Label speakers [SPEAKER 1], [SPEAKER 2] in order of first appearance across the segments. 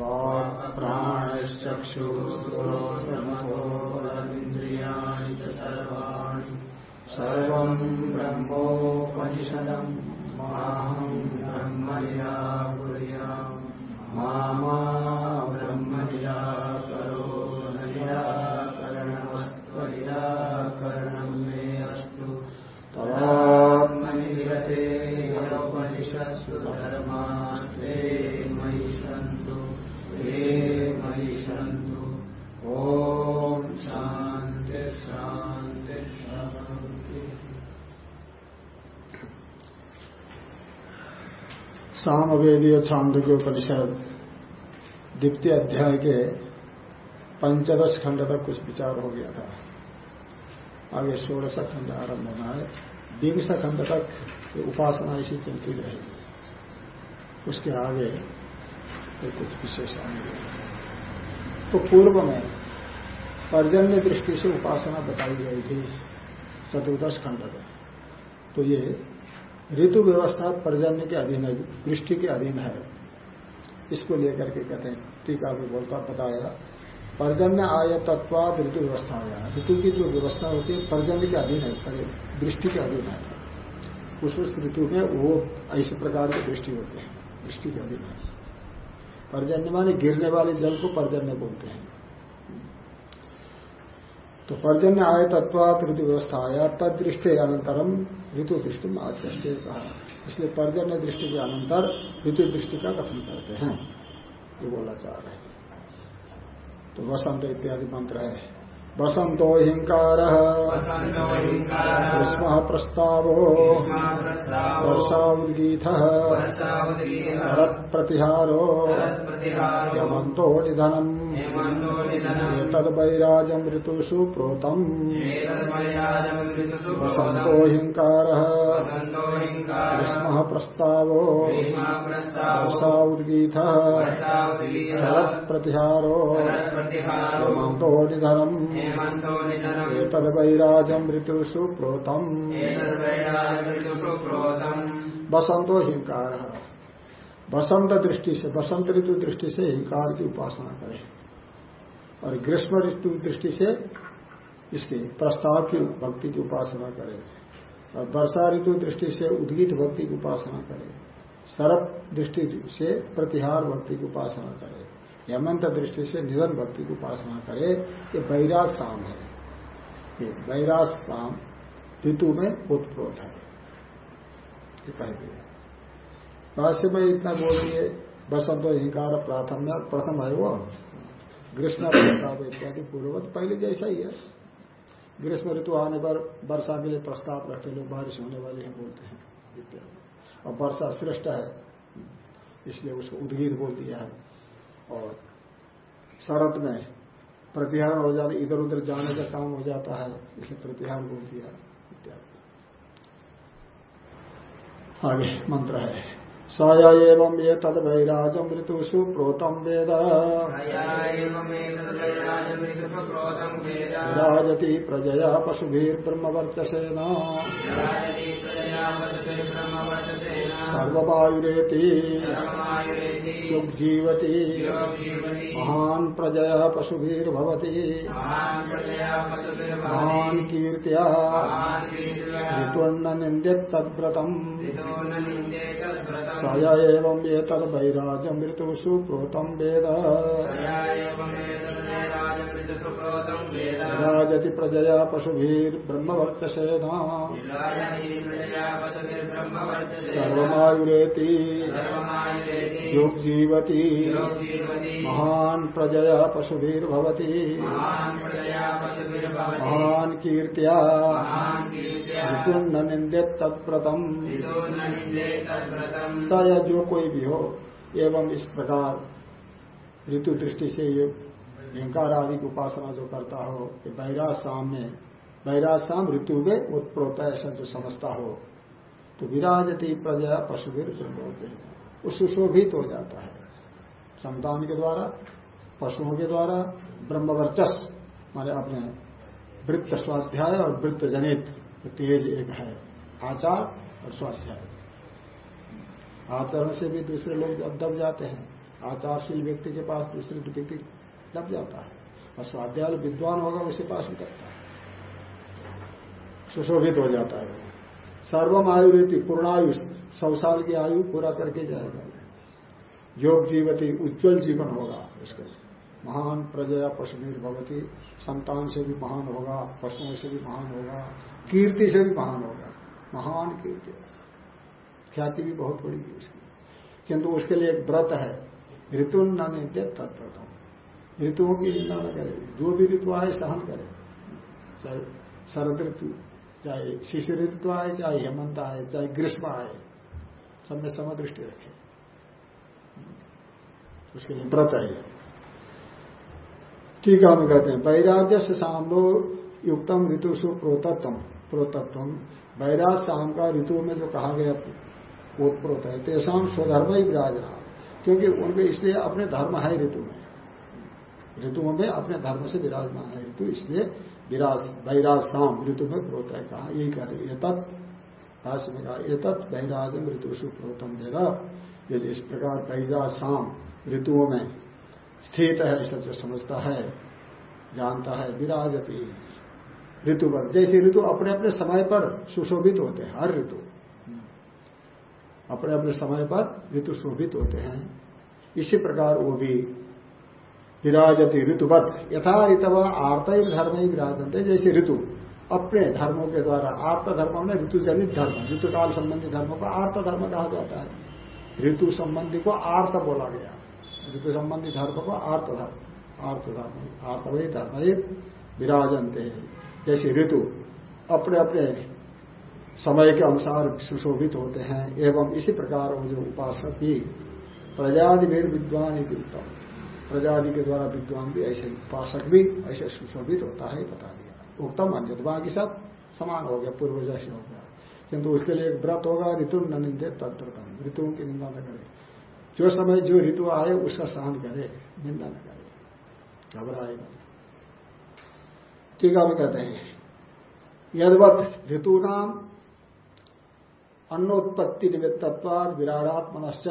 [SPEAKER 1] वाक्प्राणश्चक्षुश्रोत्रमथोबलमिन्द्रियाणि च सर्वाणि सर्वम्
[SPEAKER 2] सामवेदीय छांदोग्य उपनिषद, द्वितीय अध्याय के पंचदश खंड तक कुछ विचार हो गया था। आगे सोलह खंड आरंभ होना है। विंश खंड तक उपासना इसी चलती रहेगी। उसके आगे तो कुछ विशेष आएँगे तो पूर्व में पर्जन्य दृष्टि से उपासना बताई गई थी, चतुर्दश खंड में तो ये ऋतु व्यवस्था पर्जन्य के अधीन है, दृष्टि के अधीन है। इसको लेकर के कहते हैं, टीका भी बोलता, बताया पर्जन्य आय तत्वाद ऋतु व्यवस्था आया। ऋतु की जो व्यवस्था होती है पर्जन्य के अधीन है दृष्टि के अधीन है। उस उस ऋतु में वो ऐसे प्रकार की दृष्टि होते हैं, दृष्टि के अधीन है। पर्जन्य माने गिरने वाले जल को पर्जन्य बोलते हैं। तो पर्जन्य आय तत्वात ऋतु व्यवस्था आया तद दृष्टि अनंतरम ऋतु दृष्टि में आचष्टे कहा। इसलिए पर्जन्य दृष्टि के अनंतर ऋतु दृष्टि का कथन करते हैं। ये बोला चाह रहे हैं। तो वसंत इत्यादि मंत्र है। वसंतो हिंकार। ग्रीष्म प्रस्तावो। वर्षा उद्गीत शरत प्रतिहारो यमंतो निधनम। तद वैराजम ऋतुषु प्रोतम। वसंतो हिंकार ग्रीष्म प्रस्तावो वर्षा उद्गीत। शरत प्रतिहारो यमंतो निधनम एतद ऋतुषु प्रोतम। बसंतो हिंकार बसंत दृष्टि से बसंत ऋतु दृष्टि से हिंकार की उपासना करें। और ग्रीष्म ऋतु दृष्टि से इसकी प्रस्ताव की भक्ति की उपासना करें। और वर्षा ऋतु दृष्टि से उद्गीत भक्ति की उपासना करें। शरत दृष्टि से प्रतिहार भक्ति की उपासना करें। हेमंत दृष्टि से निधन भक्ति की उपासना करे। ये बैराज शाम है। ये बैराज शाम ऋतु में उत्प्रोत है। भाष्य में इतना बोल दिए। बसंत हिंकार प्राथम्य प्रथम है वो। ग्रीष्म प्रस्ताव इत्यादि पूर्ववत, पहले जैसा ही है। ग्रीष्म ऋतु आने पर वर्षा के लिए प्रस्ताव रखते लोग बारिश होने वाले हैं बोलते हैं, इत्यादि। और वर्षा श्रेष्ठ है, इसलिए उसको उद्गीत बोल दिया है। और शरत में प्रतिहार हो जाता इधर उधर जाने का काम हो जाता है, इसलिए प्रतिहार बोल दिया, इत्यादि। आगे मंत्र है। सय एवं ये तद वैराजम ऋतुषु प्रोतम वेद। राजति प्रजया पशुभिर्ब्रह्मवर्चसेन। सर्ववायुरेति युग्जीवति। महान् प्रजया पशुभिर्भवति। महान् कीर्त्या। निन्द्यत् तद्व्रतम् सय एवं ये तद वैराजम ऋतुषु प्रोतम वेद राजति प्रजया पशुभिर्ब्रह्मवर्चसेन सर्वमायुरेति। युग्जीवति। महान् प्रजया पशुभिर्भवति महान् कीर्त्या। ऋतुन्न निन्द्यत् तत्प्रतम् स या जो कोई भी हो एवं इस प्रकार ऋतु दृष्टि से ये हिंकार आदि की उपासना जो करता हो कि बैराज शाम में बैराज शाम ऋतु में उत्प्रोत ऐसा जो समझता हो तो विराजती प्रजा पशुवीर होते वो सुशोभित हो जाता है संतान के द्वारा पशुओं के द्वारा ब्रह्मवर्चस माने अपने वृत्त स्वाध्याय और वृत्त जनित तेज एक है आचार और स्वाध्याय आचरण से भी दूसरे लोग दब जाते हैं आचारशील व्यक्ति के पास दूसरे व्यक्ति दब जाता है। और स्वाध्याय विद्वान होगा उसे पास करता है। सुशोभित हो जाता है सर्वम आयु रीति पूर्णायु सौ साल की आयु पूरा करके जाएगा। योग जीवती, उज्जवल जीवन होगा उसके महान प्रजया पशु भगवती संतान से भी महान होगा, पशुओं से भी महान होगा, कीर्ति से भी महान होगा। महान कीर्ति। ख्याति भी बहुत बड़ी है उसकी। किंतु उसके लिए एक व्रत है ऋतु न नित्य तत्व्रतम ऋतुओं की निंदा न करे जो भी ऋतु आए सहन करे। चाहे शरद ऋतु चाहे शिशिर ऋतु आए, चाहे हेमंत आए, चाहे ग्रीष्म आए, सब में समदृष्टि रखे। उसके लिए व्रत है। ठीक है, हम कहते हैं वैराज्य से सामनो युक्तम ऋतुषु प्रोतत्व। प्रोतत्व वैराज शाम का ऋतु में जो कहा गया प्रोत है। तेसाम स्वधर्म ही विराजना क्योंकि उनके इसलिए अपने धर्म है ऋतु में। ऋतुओं में अपने धर्म से विराजमान है। ऋतु इसलिए विराज वैराज शाम ऋतु में प्रोत है। कहा, यही कह रहे ये भाष्य में कहा ये तत् वैराजम ऋतुषु प्रोतम देगा यदि इस प्रकार वैराज शाम ऋतुओं में स्थित है ऐसा जो समझता है, जानता है, विराजती ऋतु पर, जैसे ऋतु अपने अपने समय पर सुशोभित होते हैं, हर ऋतु। अपने अपने समय पर ऋतु शोभित होते हैं। इसी प्रकार वो भी विराजती ऋतुवत। यथा ऋतव आर्त धर्म ही विराजते जैसे ऋतु। अपने धर्मों के द्वारा आर्त धर्म में ऋतु जनित धर्म, ऋतुकाल संबंधी धर्मों को आर्त धर्म कहा जाता है। ऋतु संबंधी को आर्त बोला गया। ऋतु संबंधी धर्म को आर्त धर्म आर्त धर्म आर्त वही धर्म ही विराजनते। जैसे ऋतु, अपने अपने समय के अनुसार सुशोभित होते हैं, एवं इसी प्रकार वो जो उपासक भी प्रजादिवीर विद्वान ही उत्तम। प्रजादि के द्वारा विद्वान भी ऐसे उपासक भी, ऐसे सुशोभित होता है, बता दिया। उत्तम अन्य बाकी सब समान हो गया, पूर्व जैसे हो गया। किंतु उसके लिए एक व्रत होगा, ऋतु न निंदे तत्व ऋतुओं की निंदा न करे। जो समय जो ऋतु आए, उसका सहन करे, निंदा न करे। घबराएगा टीका में कहते हैं। यदवत ऋतु नाम अन्नोत्पत्ति निमित्तत्वाद विराड़ात्मनश्च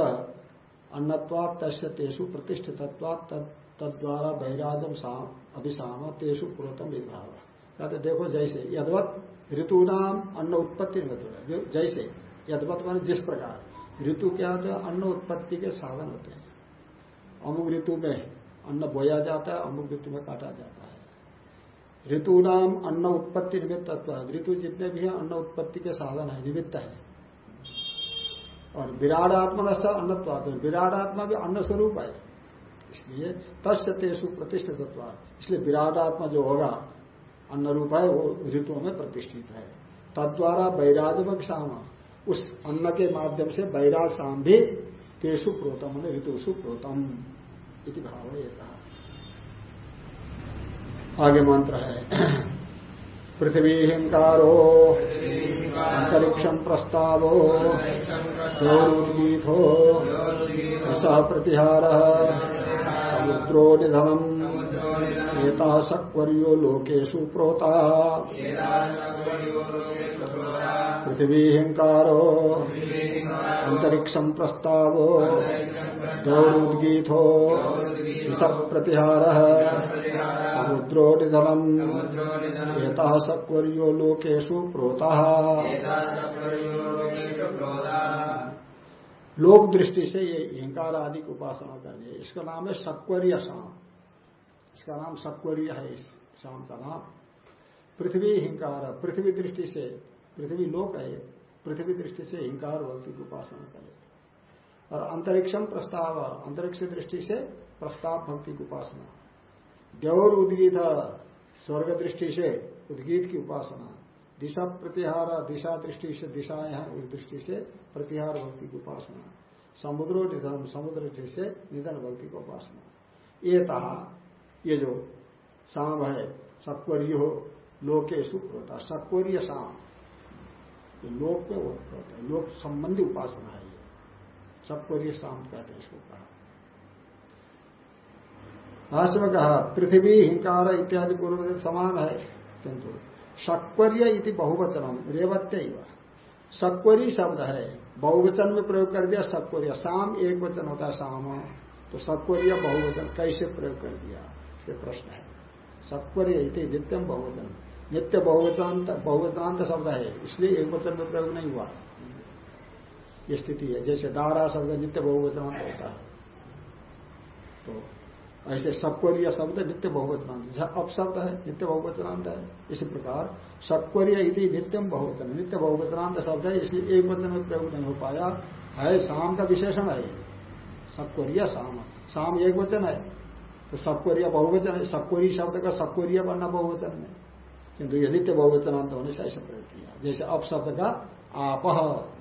[SPEAKER 2] अन्नत्वाद तस्य तेषु प्रतिष्ठितत्वाद तद्वारा बहिराजम अभिशाम तेषु पुरोतम विभाव। कहते देखो जैसे, यदवत ऋतु नाम अन्न उत्पत्ति जैसे, यदवत मान जिस प्रकार, ऋतु क्या होता है? अन्न उत्पत्ति के साधन होते हैं। अमुक ऋतु में अन्न बोया जाता है, अमुक ऋतु में काटा जाता है। ऋतु नाम अन्न उत्पत्ति निमित्त ऋतु जितने भी हैं, अन्न उत्पत्ति के साधन है, निमित्त है। और विराट आत्मा न अन्नत्वाद विराट आत्मा भी अन्न स्वरूप है इसलिए तस्य तेसु प्रतिष्ठित इसलिए विराट आत्मा जो होगा अन्न रूप है वो ऋतुओं में प्रतिष्ठित है। तद्वारा वैराजम शाम उस अन्न के माध्यम से बैराज शाम भी तेसु प्रोतम ऋतुसु प्रोतम इति भाव कहा। आगे मंत्र है। पृथ्वी हिंकारो अंतरिक्षम प्रस्तावो। गौरुद्गीथो सह प्रतिहार। समुद्रो निधनम। एता सक्वर्यो लोकेशु प्रोता। पृथ्वी हिंकारो अंतरिक्षम प्रस्तावो गौरुद्गीथो। प्रतिहार समुद्रो निधनम एता सक्वर्यो लोकेशु प्रोता। लोक दृष्टि से ये हिंकार आदि की उपासना करनी है। इसका नाम है सक्वर्य शाम इसका नाम सक्वर्य है इस शाम का नाम। पृथ्वी हिंकार, पृथ्वी दृष्टि से पृथ्वी लोक है, पृथ्वी दृष्टि से हिंकार भक्ति की उपासना करे। और अंतरिक्षम प्रस्ताव, अंतरिक्ष दृष्टि से प्रस्ताव भक्ति की उपासना। देवर उद्गीत, स्वर्ग दृष्टि से उद्गीत की उपासना। दिशा प्रतिहार, दिशा दृष्टि से दिशाएँ हैं, उस दृष्टि से प्रतिहार भक्ति की उपासना। समुद्रो निधन, समुद्र दृष्टि से निधन भक्ति की उपासना। ये तहा, ये जो शाम है सक्वर्य हो लोके सुख होता सक्वर्य शाम ये लोक पे में होता है। लोक संबंधी उपासना है ये। सक्वर्य शाम कहते हैं इसको कहा भाष्य में कहा पृथ्वी, हिंकार इत्यादि पूर्व समान है, किंतु सक्वर्य इति बहुवचनम, रेवत्य सक्वरी शब्द है। बहुवचन में प्रयोग कर दिया सबकोरिया शाम एक वचन होता है, शाम। तो सबकोरिया बहुवचन कैसे प्रयोग कर दिया? ये प्रश्न है। सबकोरिया नित्यम बहुवचन। नित्य बहुवचनांत बहुवचनांत शब्द है। इसलिए एक वचन में प्रयोग नहीं हुआ। ये स्थिति है। जैसे दारा शब्द नित्य बहुवचनांत होता है। तो ऐसे सत्वरीय शब्द नित्य बहुवचनांत। अपशब्द है, नित्य बहुवचनांत है। इसी प्रकार सत्वरीय यदि नित्यम बहुवचन। नित्य बहुवचनांत शब्द है, इसलिए एक वचन में प्रयोग नहीं हो पाया। है शाम का विशेषण है। सत्वरीय शाम शाम एक वचन है तो सत्वरीय बहुवचन है। सत्वरी शब्द का सत्वरीय बनना बहुवचन में किंतु ये नित्य बहुवचनांत होने से ऐसा प्रयोग किया। जैसे अपशब्द का आप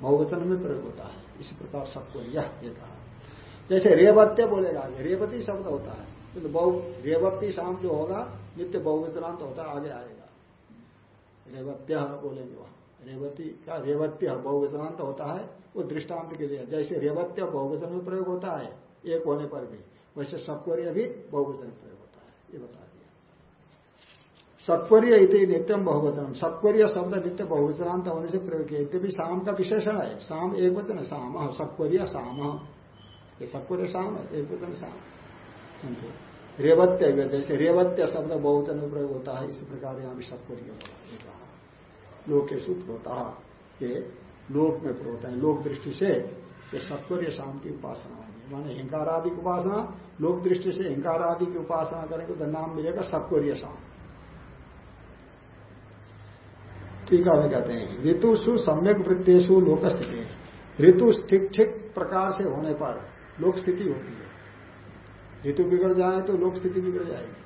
[SPEAKER 2] बहुवचन में प्रयोग होता है। इसी प्रकार सत्वरीय ये कहा जैसे रेवत्य बोलेगा रेवती शब्द होता है। किंतु बहु, रेवती शाम जो होगा, नित्य बहुवचनांत होता आगे आएगा। रेवत्य बोलेंगे वहाँ। रेवती का रेवत्य बहुवचनांत होता है, वो दृष्टांत के लिए। जैसे रेवत्य बहुवचन में प्रयोग होता है, एक होने पर भी। वैसे सबको भी बहुवचन प्रयोग होता है। ये बता सत्वर्य नित्यम बहुवचन। सत्वर्य शब्द नित्य बहुवचनांत होने से प्रयोग किया भी शाम का विशेषण है। शाम एक वचन है शाम सत्वर्य शाम ये सत्वर्य शाम है, एक वचन शाम रेवत्य जैसे रेवत्य शब्द बहुवचन में प्रयोग होता है, इसी प्रकार यहाँ भी सत्वर्य लोकेशु प्रोता ये लोक में प्रोत है। लोक दृष्टि से ये सत्वर्य शाम की उपासना माने हिंकार आदि की उपासना, लोक दृष्टि से हिंकार आदि की उपासना करेंगे तो नाम मिलेगा सत्वर्य शाम ठीक है कहते हैं। ऋतुषु सम्यक वृत्तेशु लोक स्थिति ऋतु ठीक ठीक प्रकार से होने पर लोक स्थिति होती है। ऋतु बिगड़ जाए तो लोक स्थिति बिगड़ जाएगी।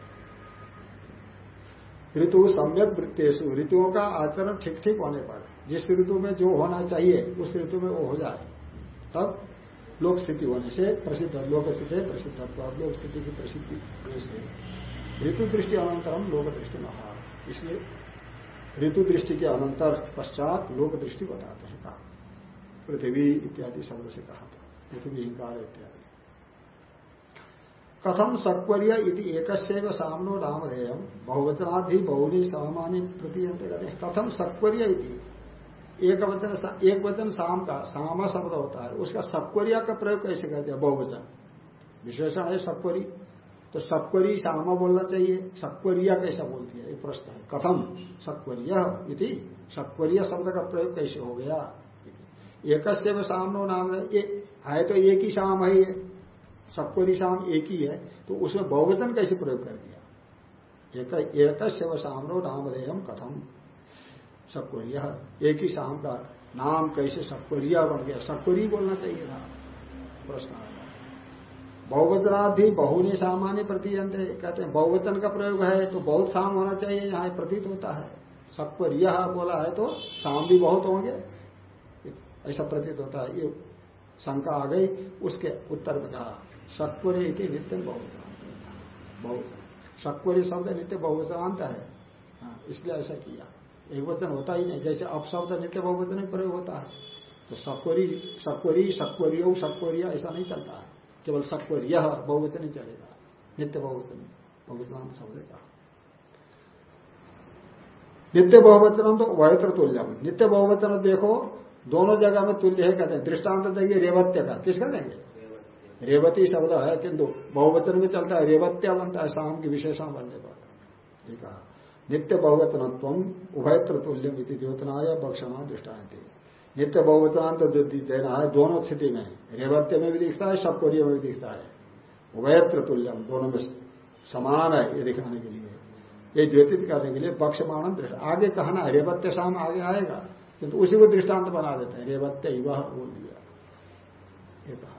[SPEAKER 2] ऋतु सम्यक वृत्तेशु ऋतुओं का आचरण ठीक ठीक होने पर, जिस ऋतु में जो होना चाहिए, उस ऋतु में वो हो जाए, तब लोक स्थिति होने से प्रसिद्ध लोक स्थिति प्रसिद्ध लोक स्थिति की प्रसिद्धि ऋतु दृष्टि अनंतरम लोक दृष्टि महा इसलिए ऋतु दृष्टि के अनंतर पश्चात लोक दृष्टि बताते हैं, कहा। पृथ्वी इत्यादि शब्द से कहा था। पृथ्वी, हिंकार इत्यादि। कथम सक्वर्य यदि एक सामनो नामधेय बहुवचनाधि बहुनी सामान्य प्रतीयंत कहते हैं कथम सक्वर्य एक वचन एक वचन शाम का, सामा शब्द होता है। उसका सक्वरिया का प्रयोग कैसे करते हैं? बहुवचन। विशेषण है सक्वरी तो सक्वरी सामा बोलना चाहिए। सक्वरिया कैसा बोलती है? ये प्रश्न है। कथम सक्वरिय इति। सक्वरिय शब्द का प्रयोग कैसे हो गया? एक सामनो नाम है। तो एक ही शाम है ये। सबको निशाम एक ही है। तो उसमें बहुवचन कैसे प्रयोग कर दिया? एक एक सामनो नामधेयम कथम सबकोरिया एक ही शाम का नाम कैसे सबकोरिया बन गया? सबकोरी बोलना चाहिए था। प्रश्न बहुवचनाधि बहुनी सामान्य प्रतीयंत कहते हैं बहुवचन का प्रयोग है तो बहुत शाम होना चाहिए यहाँ प्रतीत होता है। सबको रिया बोला है तो शाम भी बहुत होंगे। ऐसा प्रतीत होता है। ये शंका आ गई उसके उत्तर में कहा इति नित्य बहुवचनांत बहुवचन। सत्वरी शब्द नित्य बहुवचनांत है। हाँ, इसलिए ऐसा किया। एक वचन होता ही नहीं जैसे अपशब्द नित्य बहुवचन प्रयोग होता है। तो सत्वरी सत्वरी सत्वरियो सत्वरिया ऐसा नहीं चलता है। केवल यह बहुवचन ही चलेगा। नित्य बहुवचन बहुवचनांत शब्द का नित्य बहुवचन तो वयत्र तुल्यम। नित्य बहुवचन देखो, दोनों जगह में तुल्य है, कहते हैं, दृष्टांत देंगे, रेवत्य का। किसका देंगे? रेवती शब्द है, किंतु बहुवचन में चलता है, रेवत्या बनता है, शाम की विशेषण बनने पर। नित्य बहुवचनत्व उभयत्र तुल्यम इति द्योतनाय बक्षणा दृष्टांत। नित्य बहुवचनांत देना है, दोनों स्थिति में। रेवत्य में भी दिखता है सबकोरिय में भी दिखता है। उभयत्र तुल्यम, दोनों में समान है ये दिखाने के लिए। ये द्योतित करने के लिए बक्षमाणम दृष्ट। आगे कहना है, रेवत्य शाम आगे आएगा, किंतु उसी को दृष्टांत बना देते हैं। रेवत्य वह बोल दिया। ये कहा।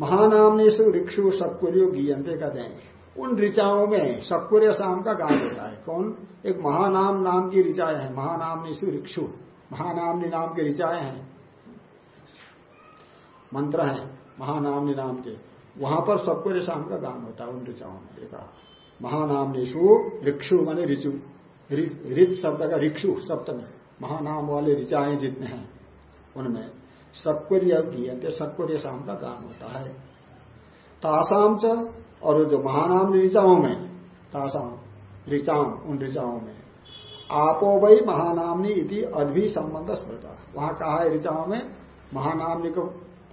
[SPEAKER 2] महानामनेशु ऋक्षु सत्कुर्यो गीयंते कहते हैं। उन ऋचाओं में सत्कुर्य शाम का गान होता है। कौन? एक महानाम नाम की ऋचाएँ हैं महानामनेशु ऋक्षु महानामनी नाम के ऋचाएँ हैं। मंत्र हैं महानाम नाम के। वहाँ पर सबको शाम का गान होता है उन ऋचाओं में एक महानामनेशु ऋक्षु माने ऋचु। ऋत शब्द का ऋक्षु सप्तम। महानाम वाले ऋचाएँ जितने हैं, उनमें सत्कुर्य गीयते सत्कुर्य शाम का गान होता है। तासाम च, और जो महानाम ऋचाओं में, तासाम, ऋचाम, उन ऋचाओं में आपो वही महानामनी इति अद्भि संबंध स्मृता। वहाँ कहा है ऋचाओं में, महानामनी को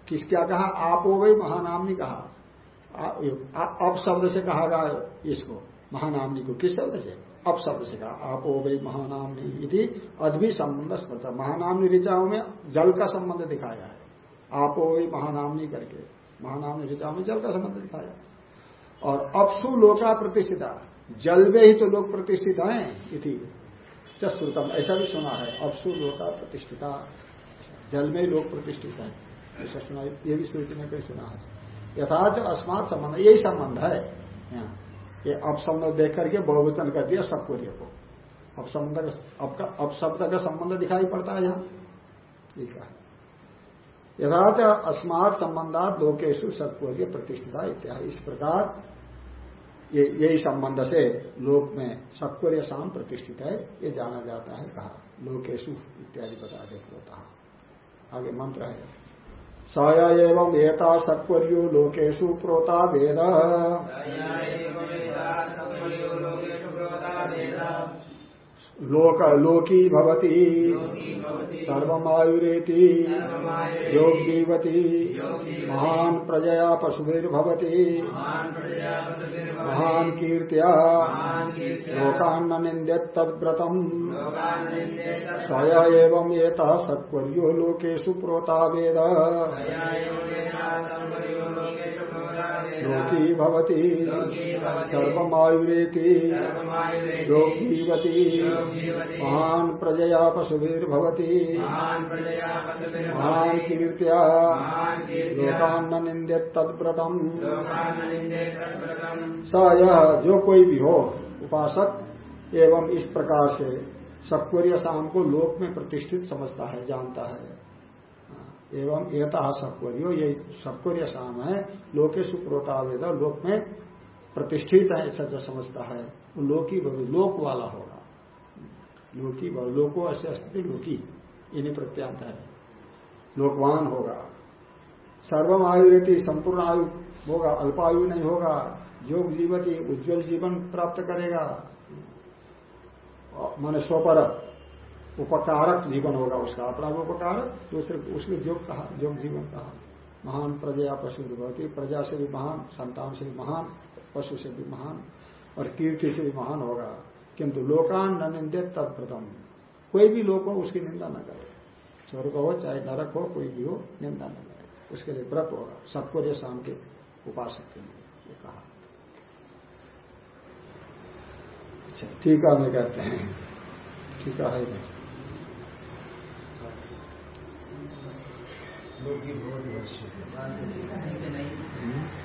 [SPEAKER 2] किस क्या कहा? आपो वही महानामनी कहा। अब शब्द से कहा गया इसको, महानामनी को। किस शब्द से? अब शब्द से कहा। आपो वही महानामनी इति अद्भि संबंध स्मृता। महानामनी ऋचाओं में जल का संबंध दिखाया है। आपो वही महानामनी करके, महानामनी ऋचाओं में जल का संबंध दिखाया। और अपसु लोका प्रतिष्ठिता। जल में ही तो लोग प्रतिष्ठित हैं इति। श्रुतम ऐसा भी सुना है। अपसु लोका प्रतिष्ठिता। जल में लोग प्रतिष्ठित है। ऐसा सुना ये भी श्रुति में कहीं सुना है। यथाच अस्मात संबंध। यही संबंध है। ये अपशब्द देख करके बहुवचन कर दिया सबकोरिय को। अपशब्द अब शब्द का संबंध दिखाई पड़ता है यहाँ। ठीक है। यथाच अस्मात संबंधात लोकेशु सत्वर्य प्रतिष्ठिता इत्यादि। इस प्रकार ये, यही संबंध से लोक में सत्वर्य शाम प्रतिष्ठित है, ये जाना जाता है, कहा, लोकेशु इत्यादि बता दे आगे मंत्र है। सया एवं एता सत्वर्यो लोकेशु प्रोता वेद। लोक लोकी भवती। सर्वमायुरेति। योग जीवती महान प्रजया पशुभिर्भवती। महान कीर्त्या। लोकान्न निंदेत तद्व्रतम सय एवं एता सत्वर्यो लोकेशु प्रोता वेद लोकी भवती। योग जीवती महान प्रजया पशुभिर्भवती। महान कीर्त्या। लोकान्न निंदित तत्व्रतम। स यह जो कोई भी हो, उपासक, एवं इस प्रकार से सत्वर्य शाम को लोक में प्रतिष्ठित समझता है, जानता है। एवं एता सत्वर्यो ये सत्वर्य शाम है, लोके सुप्रोता वेद, लोक में प्रतिष्ठित है, ऐसा जो समझता है। वो लोकी लोक वाला होगा। लोकी लोको अस्य स्थिति, लोकी। इन्हीं प्रत्यांत है। लोकवान होगा। सर्वम आयु रहती संपूर्ण आयु होगा, अल्पायु नहीं होगा। योग जीवती, उज्जवल जीवन प्राप्त करेगा। मन स्वपर उपकारक जीवन होगा उसका। अपना भी उपकारक दूसरे उसके योग कहा, योग जीवन कहा। महान प्रजा पशु विभवती प्रजा से भी महान, संतान से भी महान, पशु से भी महान, और कीर्ति से भी महान होगा। किंतु लोकान न निंदे तत्प्रथम कोई भी लोग उसकी निंदा न करे। स्वर्ग हो, चाहे नरक हो, कोई भी हो, निंदा न करे। उसके लिए व्रत होगा। सबको ये शाम के उपासक के लिए ये कहा। अच्छा टीका में कहते हैं। टीका है नहीं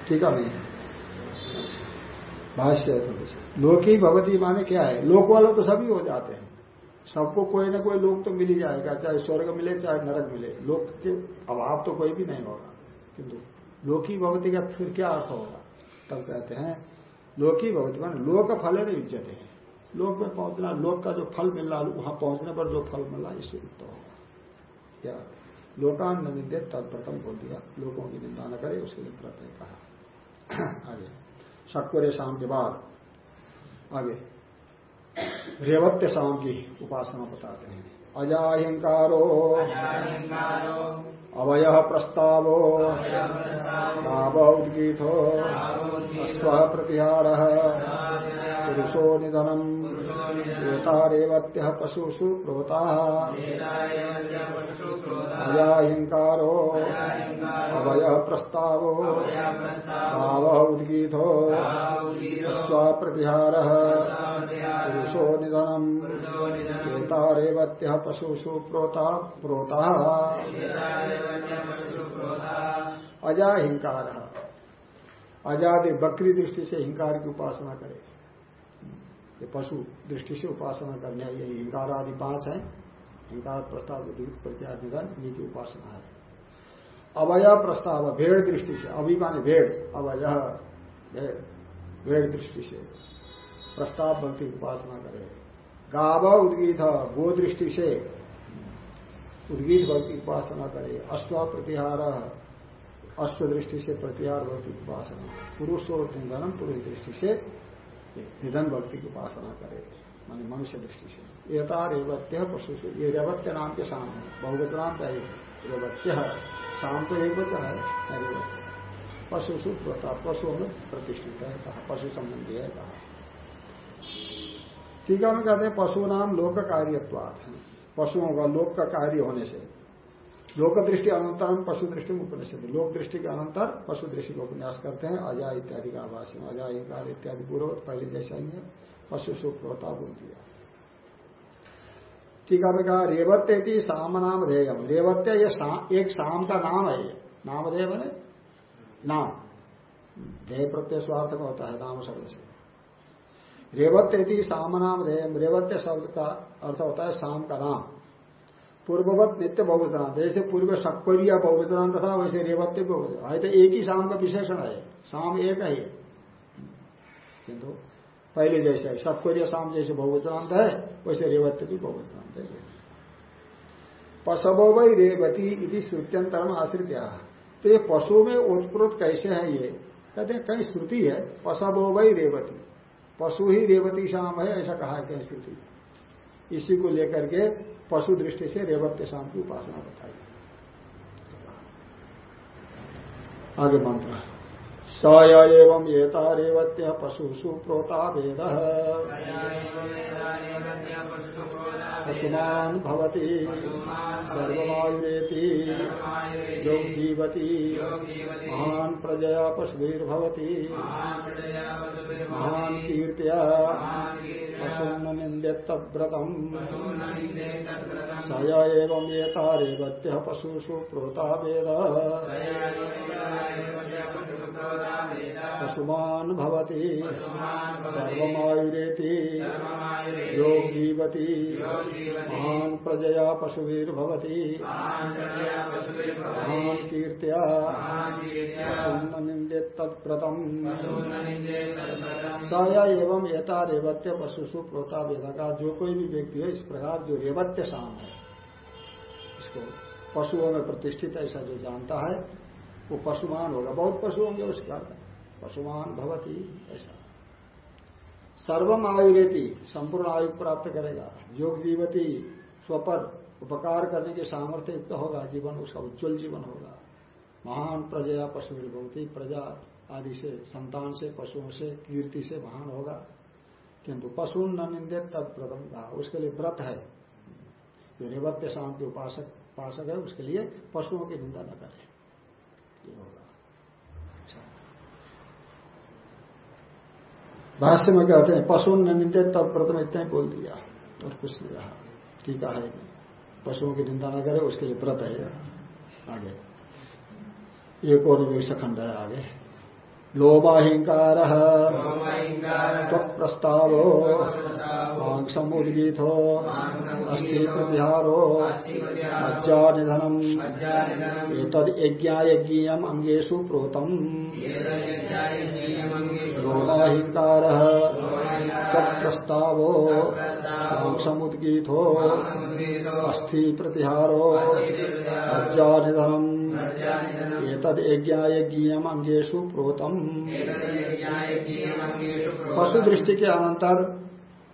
[SPEAKER 2] ठीक है नहीं भाष्य है तो लोकी भगवती माने क्या है? लोक वाले तो सभी हो जाते हैं। सबको कोई ना कोई लोक तो मिल ही जाएगा, चाहे स्वर्ग मिले, चाहे नरक मिले। लोक के अभाव तो कोई भी नहीं होगा। किंतु लोकी भगवती का फिर क्या अर्थ होगा? तब कहते हैं, लोकी भगवती मान लोक फल है इज़्ज़त हैं। लोक में पहुँचना, लोक का जो फल मिल रहा वहाँ पहुँचने पर जो फल मिल रहा इससे युक्त होगा। क्या लोकान न निंदे तत्प्रथम बोल दिया। लोगों की निंदा न करे उसके लिए प्रत्यय कहा। आगे। सक्वरे शाम के बाद आगे। रेवत्य शाम की उपासना बताते हैं। अजाहिंकारो अवय प्रस्तावो। नाव उद्गीतो अश्व प्रतिहार। पुरुषो निधनम। एतारेवत्य पशुषु प्रोता अजाहिंकारो अवय प्रस्तावो भाव उद्गीतो अश्व प्रतिहार पुरुषो निधनम। एतारेवत्य पशुषु प्रोता प्रोता। अजा हिंकार अजादि बकरी दृष्टि से हिंकार की उपासना करे। ये पशु दृष्टि से उपासना करने ये हिंकार आदि पाँच है। हिंकार, प्रस्ताव प्रत्यार निधन की उपासना है अवय प्रस्ताव भेड़ दृष्टि से। अभिमानी भेड़ अवय भेड़ भेड़ दृष्टि से। प्रस्ताव, भक्ति, उपासना करे। गाव, उद्गीत, गो दृष्टि से। उद्गीत, भक्ति, उपासना करे। अश्व, प्रतिहार, अश्व दृष्टि से प्रतिहार, भक्ति, उपासना। पुरुष पुरुष दृष्टि से निधन भक्ति की उपासना करे, मान मनुष्य दृष्टि से। एता रेवत्य पशु से, ये रेवत्य नाम के शाम है बहुवचनाम का रेवत्य शाम तो एक वचन है रेवत्य। पशु सुता पशुओं में प्रतिष्ठित है, कहा, पशु संबंधी है, कहा। टीका में कहते हैं पशु नाम लोक कार्यत्वात पशुओं का लोक का कार्य होने से लोक दृष्टि अनंतरम पशु दृष्टि में उपनिषद। लोक दृष्टि के अनंतर पशु दृष्टि का उपन्यास करते हैं। अजय इत्यादि का आवास अजा इकार इत्यादि पूर्व पहले जैसा ही है। पशु सुख होता बोल दिया। टीका में कहा रेवत्य साम नाम धेयम रेवत्य ये सा, एक शाम का नाम है ये। नामधेय है नाम। ध्येय प्रत्यय स्वार्थ में होता है नाम शब्द से। रेवत्य साम नाम धेयम रेवत्य शब्द का अर्थ होता है शाम का नाम। पूर्ववत नित्य बहुवचनांत। जैसे पूर्व सक्वरिया बहुवचनांत था वैसे रेवत्य बहुवचन है तो एक ही शाम का विशेषण है। शाम एक है। किंतु पहले जैसे है। सक्वरिया शाम जैसे बहुवचनांत है, वैसे रेवत्य भी बहुवचनांत है। पशवो वही रेवती इति श्रुत्यंतरण आश्रित तो ये पशु में उत्प्रोत कैसे है ये? कहते हैं, कहीं श्रुति है, पशवो वही रेवती। पशु ही रेवती शाम है, ऐसा कहा है कहीं श्रुति। इसी को लेकर के पशु दृष्टि से रेवत्य शाम की उपासना बताई। आगे मंत्र। स एवं एता रेवत्य पशुषु प्रोता वेद पशुमान भवती योग जीवती महान प्रजया पशुभिर्भवती, महान कीर्त्या पशुन्न निंदेत तद्व्रतम स एवं एता रेवत्य पशुषु प्रोता वेद पशुमान भवती। सर्वमायुरेति। जीवती महान प्रजया पशुवीर्भवती महान कीर्त्या। पशुन्न निंदित तत्प्रतम सया एवं एता रेवत्य पशुषु प्रोता वेदा का जो कोई भी व्यक्ति है इस प्रकार जो रेवत्य शाम है इसको पशुओं में प्रतिष्ठित ऐसा जो जानता है वो पशुमान होगा, बहुत पशु होंगे उस कारण पशुमान भवती ऐसा। सर्वम आयुरेति, संपूर्ण आयु प्राप्त करेगा। योग जीवती स्वपर उपकार करने के सामर्थ्य युक्त होगा, जीवन उसका उज्जवल जीवन होगा। महान प्रजया पशु भवती प्रजा आदि से, संतान से, पशुओं से, कीर्ति से महान होगा। किंतु पशु न निंदे तब प्रथम कहा। उसके लिए व्रत है। जो निवत्य के उपासक उपासक है, उसके लिए पशुओं की निंदा न करे। ये होगा अच्छा। भाष्य में कहते हैं पशु निंदे तब प्रथम इतना बोल दिया और कुछ नहीं रहा। टीका है, पशुओं की निंदा न करे, उसके लिए व्रत है। आगे। एक और खंड है आगे। लोमाहिंकार। प्रस्तावो मांसमुदगीथो अस्थि प्रतिहारो मज्जा निधनम एतद्यज्ञायज्ञीयम अंगेशु प्रोतम। लोमाहिंकार। प्रस्तावो मांसमुदगीथो अस्थि प्रतिहारो मज्जा निधनम एतद यज्ञायज्ञीयम अंगेशु प्रोतम। पशु दृष्टि के अनंतर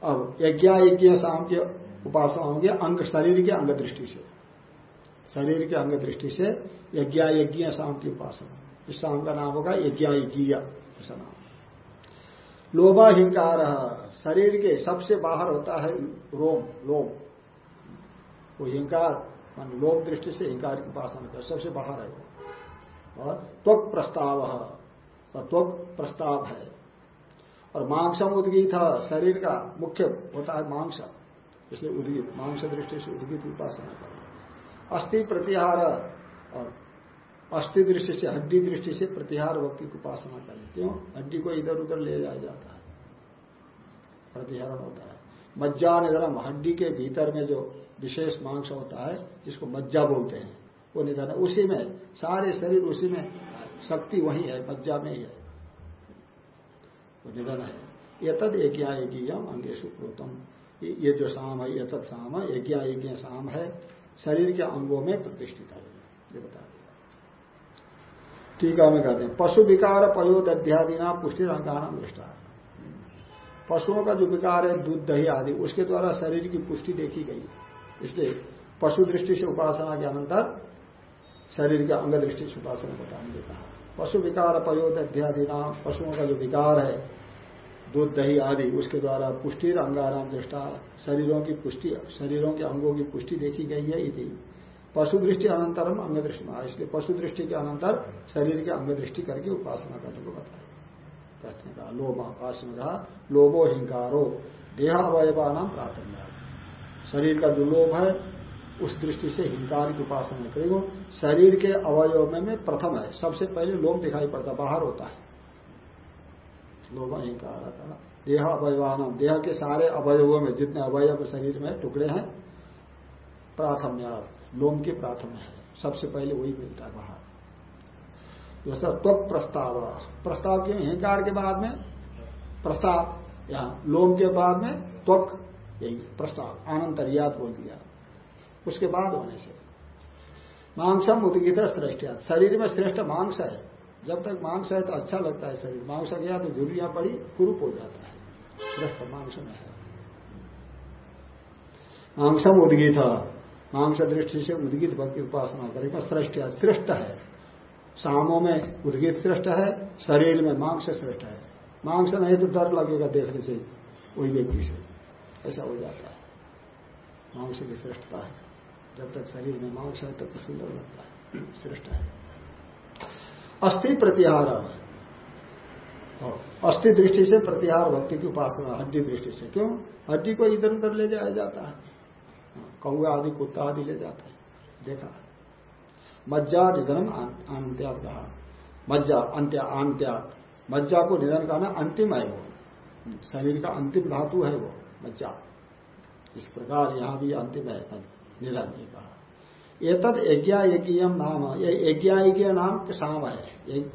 [SPEAKER 2] अब यज्ञायज्ञ शाम के उपासना होंगे अंग शरीर के अंग दृष्टि से। शरीर के अंग दृष्टि से यज्ञायज्ञ शाम की उपासना। इस शाम का नाम होगा यज्ञायज्ञ ऐसा नाम। लोभा हिंकार शरीर के सबसे बाहर होता है रोम लोम। वो हिंकार मान लोक दृष्टि से हिंकार की उपासना कर सबसे बाहर है और त्वक प्रस्ताव और त्वक प्रस्ताव है। और मांसम उद्गीत शरीर का मुख्य होता है मांस। इसलिए उद्गीत मांस दृष्टि से उद्गीत उपासना कर अस्थि प्रतिहार और अस्थि दृष्टि से हड्डी दृष्टि से प्रतिहार वक्ति की उपासना करें क्यों? हड्डी को इधर उधर ले जाया जाता है। प्रतिहारण होता है। मज्जा निधनम हड्डी के भीतर में जो विशेष मांस होता है, जिसको मज्जा बोलते हैं, वो निधन उसी में, सारे शरीर उसी में, शक्ति वही है, मज्जा में ही है। वो निधन है। ये तद यज्ञम अंगेशु प्रोतम। ये जो शाम है ये तद शाम है यज्ञा यज्ञ शाम है, शरीर के अंगों में प्रतिष्ठित है। ये बता दिया। टीका में कहते हैं, पशु विकार पयोदध्यादि नाम पुष्टि अंगानाम दृष्टा। पशुओं का जो विकार है, दूध, दही आदि, उसके द्वारा शरीर की पुष्टि देखी गई। इसलिए पशु दृष्टि से उपासना के अनंतर शरीर के अंग दृष्टि से उपासना बताने कहा पशु विकार पयोध्यादि नाम पशुओं का जो विकार है, दूध, दही आदि, उसके द्वारा पुष्टि अंगाराम दृष्टा, शरीरों की पुष्टि, शरीरों के अंगों की पुष्टि देखी गई है इति। पशु दृष्टि अनंतरम अंग दृष्टि, इसलिए पशु दृष्टि के अनंतर शरीर के अंग दृष्टि करके उपासना करने को बताया। प्रश्न का लोभ पास में कहा लोभो हिंकारो देह अवयवा नाम प्राथम्य शरीर का जो लोभ है उस दृष्टि से हिंकार की उपासना करेंगे। शरीर के अवयव में, में प्रथम है सबसे पहले लोभ दिखाई पड़ता बाहर होता है। लोभ हिंकार देह अवयवान देह के सारे अवयवों में जितने अवयव शरीर में टुकड़े हैं प्राथम्य लोम की प्राथम्य है। सबसे पहले वही मिलता है बाहर। दूसरा त्वक प्रस्ताव प्रस्ताव के हिंकार के बाद में? प्रस्ताव। यहाँ लोम के बाद में? त्वक। यही प्रस्ताव। आनंतरियात बोल दिया। उसके बाद होने से। मांसम उदगित श्रेष्ठ शरीर में श्रेष्ठ मांस है। जब तक मांस है तो अच्छा लगता है शरीर। मांस गया तो झुरिया पड़ी, कुरूप हो जाता है। श्रेष्ठ मांस में है। मांसम उदगित। मांस दृष्टि से उदगित भक्ति उपासना करेगा श्रेष्ठ श्रेष्ठ है। शामों में उदगित श्रेष्ठ है, शरीर में मांस श्रेष्ठ है। मांस नहीं तो डर लगेगा देखने से वही व्यक्ति से। ऐसा हो जाता है। मांस की श्रेष्ठता है। जब तक शरीर में मांस है, तब तो सुंदर लगता है। श्रेष्ठ है। अस्थि प्रतिहार। अस्थि दृष्टि से प्रतिहार भक्ति की उपासना, हड्डी दृष्टि से। क्यों? हड्डी को इधर उधर ले जाया जाता है। कौआ आदि, कुत्ता आदि ले जाता है। देखा। मज्जा निधनम अंत्यात कहा। मज्जा, अंत्या अंत्यात मज्जा को निधन कहना अंतिम है वो। शरीर का अंतिम धातु है वो, मज्जा। इस प्रकार यहाँ भी अंतिम है निधन ये कहा। एतद यज्ञायज्ञम नाम, ये नाम साम है।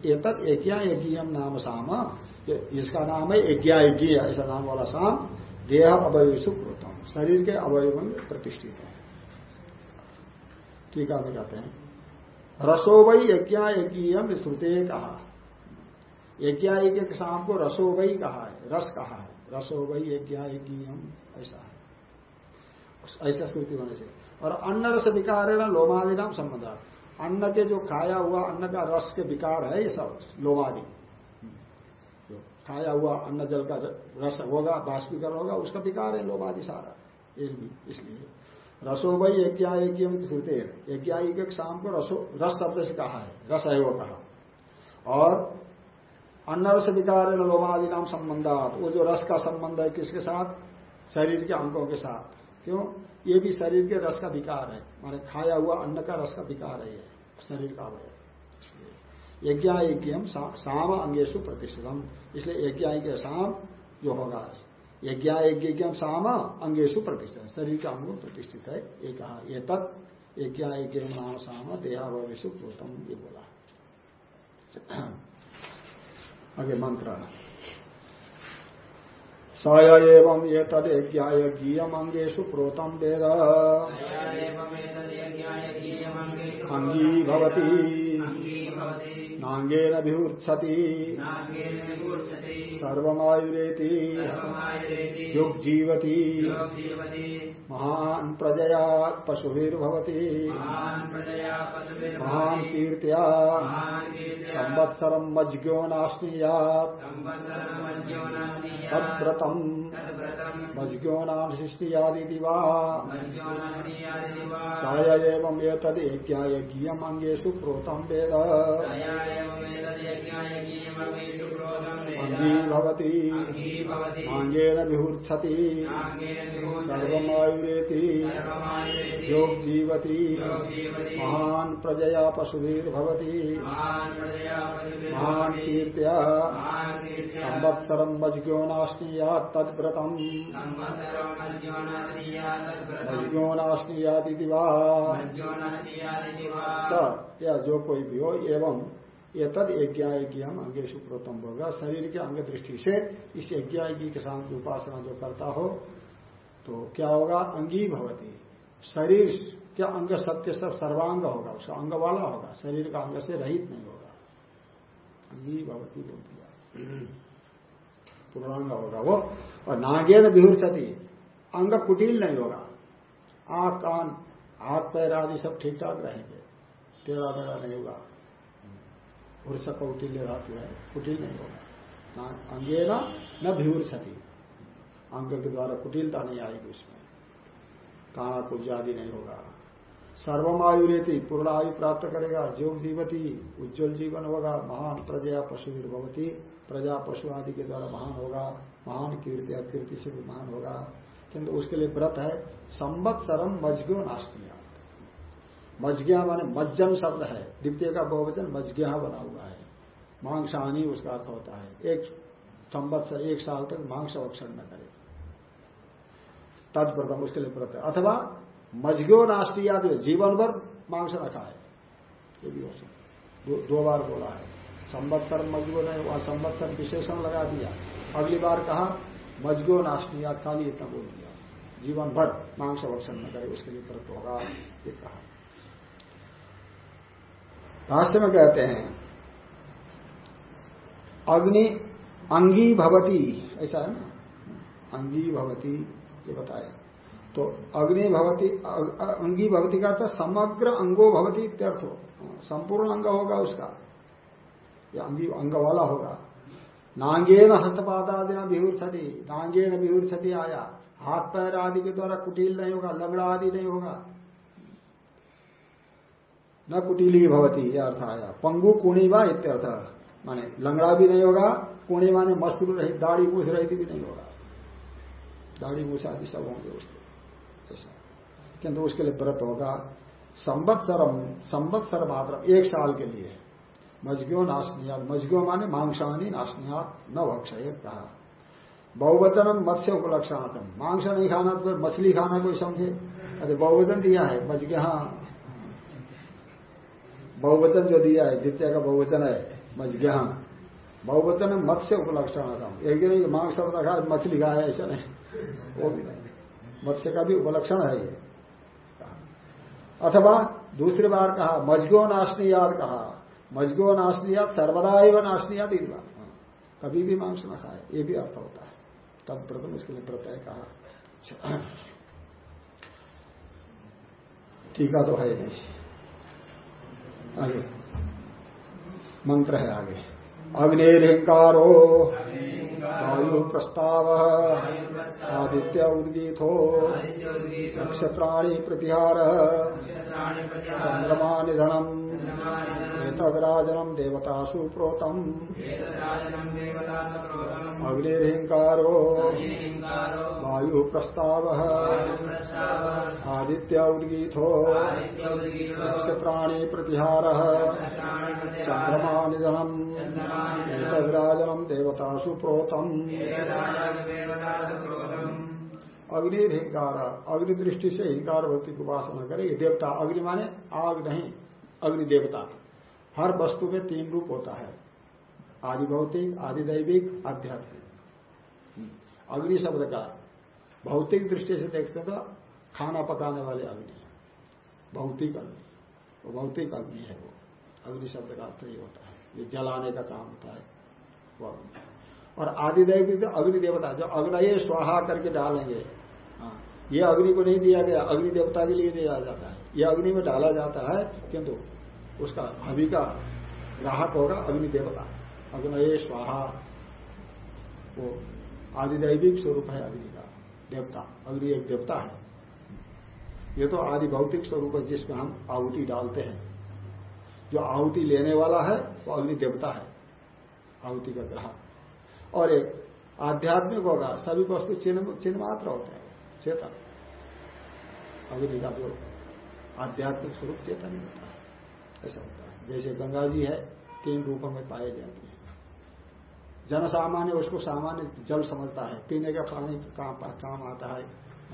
[SPEAKER 2] एतद यज्ञायज्ञम नाम साम इसका नाम है यज्ञायज्ञ, ऐसा नाम वाला साम, देह अवयव प्रोतम शरीर के अवयव में प्रतिष्ठित है। टीका में कहते हैं। रसोवई यज्ञायज्ञम श्रुते कहा। यज्ञायज्ञ के शाम को रसोवई कहा है? रस कहा है? रसोवई यज्ञायज्ञम ऐसा है। ऐसा श्रुति होने से। और अन्न रस विकार है ना लोमादि नाम संबंध अन्न के जो खाया हुआ अन्न का रस के विकार है, ये सब लोमादि। जो खाया हुआ अन्न जल का रस होगा, बाष्पीकरण होगा, उसका विकार है लोमादि सारा। इसलिए रसो भाई यज्ञायज्ञ श्रुते यज्ञायज्ञ शाम को रसो, रस शब्द से कहा है। रस है वो कहा। और अन्न रस विकार लोमादि नाम संबंध वो जो रस का संबंध है किसके साथ? शरीर के अंगों के साथ। क्यों? ये भी शरीर के रस का विकार है। माने खाया हुआ अन्न का रस का विकार है शरीर का अवय यज्ञ साम अंगेशु प्रतिष्ठितम। इसलिए यज्ञ शाम जो होगा यज्ञ यज्ञ साम अंगेशु प्रतिष्ठित। शरीर का अंग प्रतिष्ठित है। ये कहा ये तत् यज्ञ नाम साम देहावेशु प्रोतम ये बोला। आगे मंत्र। स एवं ये तद यज्ञायज्ञीयम अंगेशु प्रोतम वेद। अंगी भवती। नांगेन विहूर्छति सर्वमायुरेति। युग्जीवती। महान प्रजया पशुभिर्भवती। महान कीर्त्या। संवत्सरम मज्ञो नाश्नीयात तद्व्रतम मज्ञो नाम सृष्टियादि वा। साय एवं एतद यज्ञायज्ञीयम अंगेशु प्रोतम वेद भवती सर्वमायुरेति। जीवती महान प्रजया पशुभिर्भवती। महान कीर्त्या। संवत्सरम मज्ञो नाश्नीया तद्व्रतम। मज्ञो नाश्नीयादि वा। स या जो कोई भी हो एवं ये तद यज्ञायज्ञ हम अंगेशु प्रोतम होगा शरीर के अंग दृष्टि से इस यज्ञायज्ञ के साथ उपासना जो करता हो तो क्या होगा? अंगी भवती। शरीर क्या अंग सबके सब सर्वांग होगा, उसका अंग वाला होगा। शरीर का अंग से रहित नहीं होगा। अंगी भवती बोल दिया पूर्णांग होगा वो। और नागेन सती अंग कुटिल नहीं होगा। आँख, कान, हाथ, पैर आदि सब ठीक ठाक रहेंगे। टेढ़ा मेढ़ा नहीं होगा। पुरुष कौटिल्य धातु है, कुटिल नहीं होगा। अंगे ना न भीर सती अंग के द्वारा कुटिलता नहीं आएगी उसमें। कहा कुछ आदि नहीं होगा। सर्वमायु रेती पूर्ण आयु प्राप्त करेगा योग जीवती, उज्जवल जीवन होगा, महान प्रजा पशु भवती प्रजा पशु आदि के द्वारा महान होगा, महान कीर्ति कीर्ति से भी महान होगा। किंतु उसके लिए व्रत है, संवत्सरम मजग्यो नाशनिया मजगिया माने मज्जन शब्द है। द्वितीय का बहुवचन मजगिया बना हुआ है। मांसानी उसका अर्थ होता है। एक संवत्सर एक साल तक मांस अवक्षण न करे। तत्प्रथम उसके लिए है अथवा मजगो नास्ती याद जीवन भर मांस रखा है। ये भी हो सकता दो, दो बार बोला है। संवत्सर मजगो ने वहाँ संवत्सर विशेषण लगा दिया। अगली बार कहा मजगो नाशनियात खाली इतना बोल दिया। जीवन भर मांस अवक्षण न करे उसके लिए व्रत होगा ये कहा। भाष्य में कहते हैं, अग्नि अंगी भवती, ऐसा है ना? अंगी भवती, ये बताए तो अग्नि भवती, अंगी भवती का अर्थ समग्र अंगो भवती इत्यर्थ संपूर्ण अंग होगा उसका। या अंगी, अंग वाला होगा। नांगे न हस्तपात आदि न बिहुर नांगे न बिहुर आया। हाथ पैर आदि के द्वारा कुटिल नहीं होगा लंगड़ा आदि नहीं होगा। न कुटीली भवती यह अर्थ आया पंगु, कुणीवा इत्यर्थ। माने लंगड़ा भी नहीं होगा कुणी माने मस्तूर रही दाढ़ी मूछ रही भी नहीं होगा। दाढ़ी मूछ आदि सब होंगे उसके। ऐसा। किंतु उसके लिए व्रत होगा। संवत्सरम, संवत्सर मात्र, एक साल के लिए। मजगियो नाशनिया मजगियो माने मांसानी नाशनिया न भक्षय कहा बहुवचनम मत्स्य उपलक्षणातम मांस नहीं खाना तो मछली खाना कोई समझे? अरे बहुवचन दिया है। मजगे हाँ बहुवचन जो दिया है द्वितीय का बहुवचन है मजग्या बहुवचन मत्स्य उपलक्षण एक दिन मांस सब रखा मछली खाया ऐसा नहीं। वो भी नहीं। मत्स्य का भी उपलक्षण है ये। अथवा दूसरी बार कहा, मजगो नाशनियाद कहा। मजगो नाशनियाद सर्वदा एवं बार कभी भी मांस न खाए, ये भी अर्थ होता है। तब प्रथम उसके लिए प्रत्यय कहा। टीका तो है नहीं। आगे मंत्र है आगे। अग्निहिंकारो वायु प्रस्ताव आदित्य उद्गीतो, नक्षत्राणी प्रतिहार, चंद्रमा निधनम देवतासु प्रोतम। अग्निहिंकारो वायु प्रस्ताव आदित्य उद्गीतो नक्षत्राणी प्रतिहार। चंद्रमा निधनम तदराजनम देवतासु प्रोतम। अग्नि हिंकार अग्नि दृष्टि से हिंकार भक्ति की उपासना करे। देवता अग्नि माने आग नहीं अग्नि देवता हर वस्तु में तीन रूप होता है। आदि भौतिक आदि दैविक आध्यात्मिक। अग्नि शब्द का भौतिक दृष्टि से देखते तो खाना पकाने वाले अग्नि भौतिक अग्नि वो भौतिक अग्नि है वो। अग्नि शब्द का अर्थ ही होता है। ये जलाने का काम होता है। वो अग्नि और आदि दैविक तो अग्नि देवता जो अग्नि स्वाहा करके डालेंगे हाँ ये अग्नि को नहीं दिया गया। अग्नि देवता के लिए दिया जाता है। ये अग्नि में डाला जाता है किंतु उसका हवि का ग्राहक होगा अग्नि देवता। अग्नये स्वाहा। वो आदिदैविक स्वरूप है अग्नि का, देवता। अग्नि एक देवता है। ये तो आदि भौतिक स्वरूप है जिसमें हम आहुति डालते हैं। जो आहुति लेने वाला है, वो अग्नि देवता है, आहुति का ग्राहक और एक आध्यात्मिक होगा, सभी वस्तु चिन्ह चिन्ह मात्र होते हैं, चेतन। अग्नि का जो आध्यात्मिक स्वरूप चेतन होता है। ऐसा होता है। जैसे गंगा जी है, तीन रूपों में पाए जाती है। जन सामान्य उसको सामान्य जल समझता है। पीने का पानी काम, काम आता है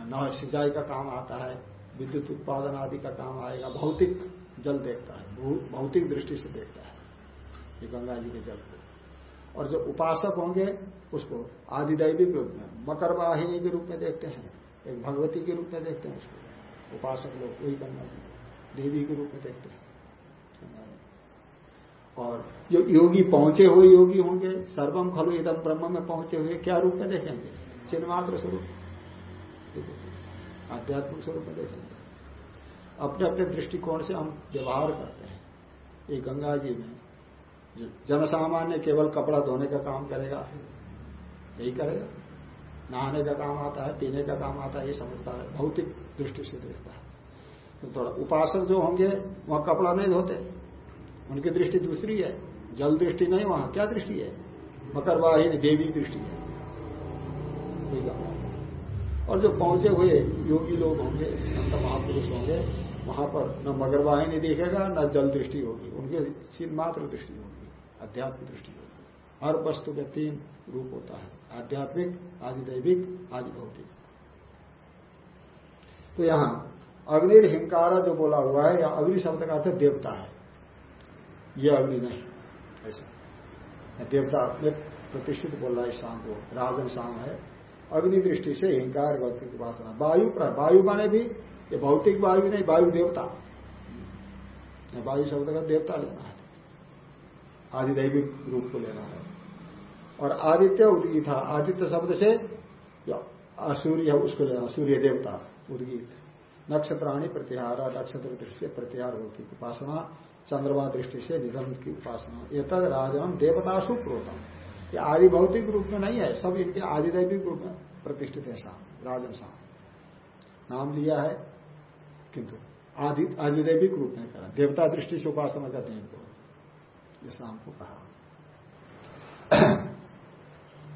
[SPEAKER 2] न सिंचाई का काम आता है विद्युत उत्पादन आदि का काम आएगा भौतिक जल देखता है भौतिक दृष्टि से देखता है ये गंगा जी के जल को। और जो उपासक होंगे उसको आदिदैविक रूप में मकर वाहिनी के रूप में देखते हैं एक भगवती के रूप में देखते हैं उसको। उपासक लोग वही गंगा जी देवी के रूप में देखते हैं। और जो योगी पहुँचे हुए योगी होंगे, सर्वम खलु एकदम ब्रह्म में पहुँचे हुए, क्या रूप में देखेंगे? चिन्ह मात्र स्वरूप आध्यात्मिक स्वरूप में देखेंगे। अपने अपने दृष्टिकोण से हम व्यवहार करते हैं। ये गंगा जी में जनसामान्य केवल कपड़ा धोने का काम करेगा, यही करेगा। नहाने का काम आता है, पीने का काम आता है, ये समझता है, भौतिक दृष्टि से देखता है। तो थोड़ा उपासक जो होंगे, वहाँ कपड़ा नहीं धोते। उनकी दृष्टि दूसरी है। जल दृष्टि नहीं, वहाँ क्या दृष्टि है? मकरवाहिनी देवी दृष्टि है। और जो पहुँचे हुए योगी लोग होंगे, संत महापुरुष होंगे, वहाँ पर न मगरवाहिनी देखेगा, न जल दृष्टि होगी। उनके मात्र दृष्टि होगी अध्यात्म दृष्टि होगी। हर वस्तु में तीन रूप होता है। आध्यात्मिक आदि दैविक आदि भौतिक तो यहाँ अग्नि हिंकारा जो बोला हुआ है, या अग्नि शब्द का अर्थ देवता है। यह अग्नि नहीं। ऐसा। देवता अपने प्रतिष्ठित बोल रहा है शाम को। राजन शाम है। अग्नि दृष्टि से हिंकार भक्ति की उपासना वायु वायु माने भी ये भौतिक वायु नहीं, वायु देवता। वायु शब्द का देवता लेना है। आदिदैविक रूप को लेना है। और आदित्य उदगी था। आदित्य शब्द से जो सूर्य है उसको लेना, सूर्य देवता उदगीत। नक्षत्राणी प्रत्याहार नक्षत्र दृष्टि से प्रत्याहार होती उपासना चंद्रमा दृष्टि से निधन की उपासना। ये तद राजनम देवताशु प्रोतम। ये आदि भौतिक रूप में नहीं है, सब इनके आदिदैविक रूप में प्रतिष्ठित है शाम राजन शाम नाम लिया है, किंतु आदि, आदिदैविक रूप में करा। देवता दृष्टि से उपासना करते हैं इनको। ये शाम को कहा।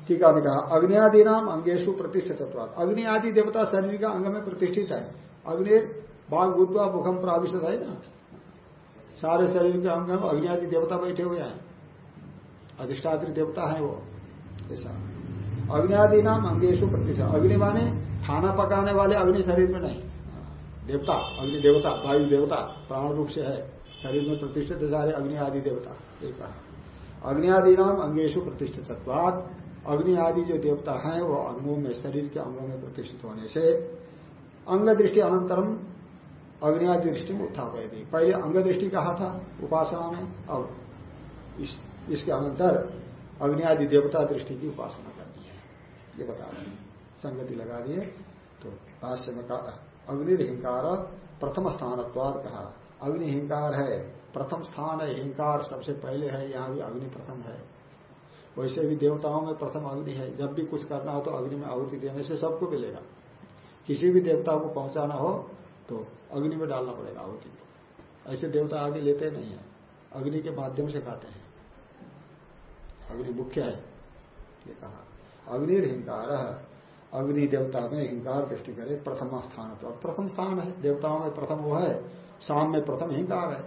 [SPEAKER 2] टीका में कहा अग्नि आदि नाम अंगेशु प्रतिष्ठित अग्नि आदि देवता शरीर का अंग में प्रतिष्ठित है। अग्नि, बाघ बुद्धवा मुखम प्राविष्ट है ना? सारे शरीर के अंग में अग्नि आदि देवता बैठे हुए हैं। अधिष्ठात्री देवता है वो। ऐसा। अग्नि आदि नाम अंगेशु प्रतिष्ठा अग्नि माने खाना पकाने वाले अग्नि शरीर में नहीं। देवता, अग्नि देवता, वायु देवता, प्राण रूप से है। शरीर में प्रतिष्ठित सारे अग्नि आदि देवता, एक अग्नि आदि नाम अंगेशु प्रतिष्ठित अग्नि आदि जो देवता हैं, वो अंगों में, शरीर के अंगों में प्रतिष्ठित होने से अंग दृष्टि अनंतरम अग्नि आदि दृष्टि में उत्थापय दी। पहले अंग दृष्टि कहा था उपासना में अब इस, इसके अंतर अग्नि आदि देवता दृष्टि की उपासना करनी है। ये बता रहे संगति लगा दिए तो भाष्य में कहा अग्नि हिंकार प्रथम स्थानत्वाद कहा। अग्नि हिंकार है प्रथम स्थान है हिंकार सबसे पहले है यहाँ भी अग्नि प्रथम है। वैसे भी देवताओं में प्रथम अग्नि है। जब भी कुछ करना हो तो अग्नि में आहुति देने से सबको मिलेगा। किसी भी देवता को पहुंचाना हो तो अग्नि में डालना पड़ेगा आहुति को। ऐसे देवता आगे लेते नहीं है। अग्नि के माध्यम से खाते हैं। अग्नि मुख्य है, ये कहा। अग्नि हिंकार अग्नि देवता में हिंकार दृष्टि करे, प्रथम स्थान तो प्रथम स्थान है। देवताओं में प्रथम वो है, शाम में प्रथम हिंकार है।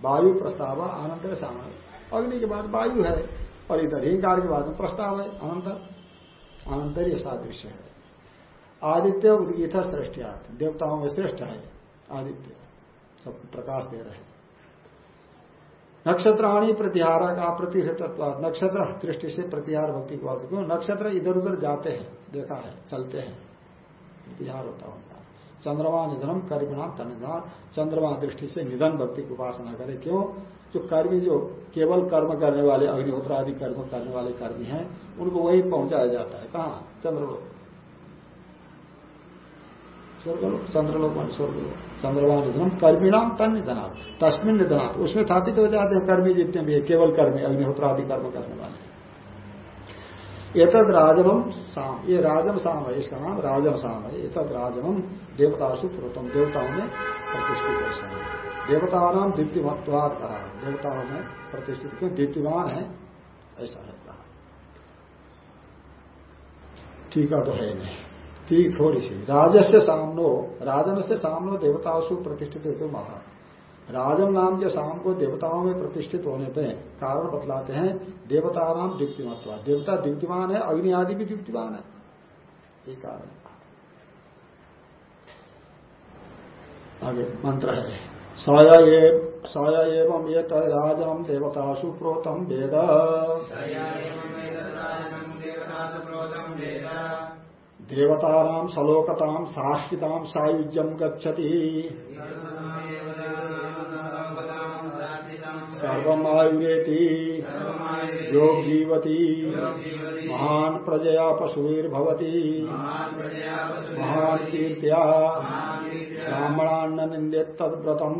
[SPEAKER 2] वायु प्रस्ताव आनंतर शाम अग्नि के बाद वायु है, और इधर हिंकार के बाद में प्रस्ताव है अनंतर अनंतर ये सादृश्य है। आदित्य उदगीत श्रेष्ठिया देवताओं में श्रेष्ठ है आदित्य। सब प्रकाश दे रहे नक्षत्राणी प्रतिहार का प्रतिहतत्व, नक्षत्र दृष्टि से प्रतिहार भक्ति को क्यों? नक्षत्र इधर उधर जाते हैं, देखा है, चलते हैं। प्रतिहार होता उनका। चंद्रमा निधनम कर्मिणाम तनिधान चंद्रमा दृष्टि से निधन भक्ति की उपासना करे। क्यों? जो कर्मी जो केवल कर्म करने वाले अग्निहोत्र आदि कर्म करने वाले कर्मी हैं, उनको वही पहुँचाया जाता है। कहा? चंद्रलोक स्वर्गलोक चंद्रलोक स्वर्गलोक। चंद्रमा निधनम कर्मीणाम तन निधना तस्मिन निधना उसमें स्थापित हो जाते हैं कर्मी जितने भी केवल कर्मी अग्निहोत्र आदि कर्म करने वाले। एतद राजनम साम, ये राजन साम है, इसका नाम राजम साम है। एतद राजनम देवतासु प्रोतम, देवताओं में प्रतिष्ठित है देवता नाम। दीप्तिमत्वाद कहा देवताओं में प्रतिष्ठित क्यों? दीप्तिमान है, ऐसा है कहा। ठीक है तो है नहीं। ठीक थोड़ी सी राजस्य सामनो राजन से सामनो देवताओं प्रतिष्ठित हेतु महा राजन नाम के शाम को देवताओं में प्रतिष्ठित होने पे कारण बतलाते हैं देवता नाम दीप्तिमत्व। देवता दीप्तिमान है, अग्नि आदि भी दीप्तिमान है। ये कारण। आगे, मंत्र है। सय एवं ये राजम देवतासु प्रोतम वेद। देवतानाम सलोकताम साष्टिताम सायुज्यम गच्छति। सर्वमायुरेति योग जीवती। महान प्रजया पशुर्भवती महान कीर्त्या ब्राह्मणान्न निंदेत तद्व्रतम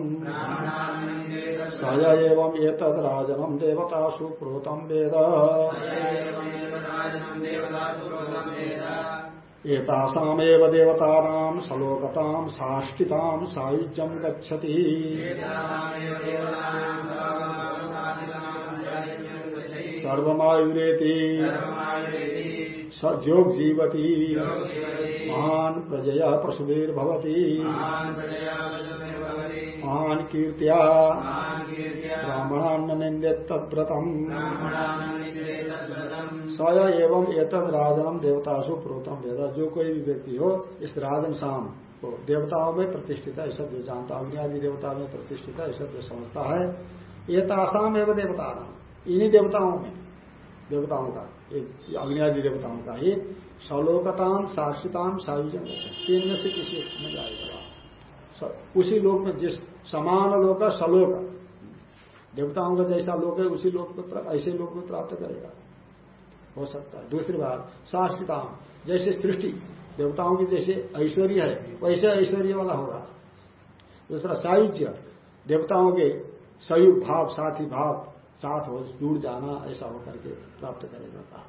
[SPEAKER 2] सय एवं वेद। एतासामेव देवतानां सलोकतां साष्टितां सायुज्यं गच्छति। सर्वमायुरेति सज्योग जीवती महान प्रजया पशुभिर्भवती महान कीर्त्या ब्राह्मणान्न निंदित तद्व्रतम सय एवं एतद राजनम देवतासु प्रोतम वेद। जो कोई भी व्यक्ति हो, इस राजन शाम को देवताओं में प्रतिष्ठित है, ऐसा जो जानता अग्नि आदि देवता में प्रतिष्ठित है, ऐसा जो समझता है, ये एवं देवता नाम इन्हीं देवताओं में, देवताओं का अग्नि आदि देवताओं का ही सलोकताम साक्षिताम सायुजन तीन में से किसी में जाएगा। उसी लोक में जिस समान लोक का सलोक। देवताओं का जैसा लोक है, उसी लोक में ऐसे लोक में प्राप्त करेगा। हो सकता है। दूसरी बात साक्षिताम जैसे सृष्टि, देवताओं की जैसे ऐश्वर्य है, वैसे ऐश्वर्य वाला होगा। दूसरा, सायुज्य, देवताओं के संयुक्त भाव, साथी भाव, साथ हो, जुड़ जाना, ऐसा होकर के प्राप्त करेगा कहा।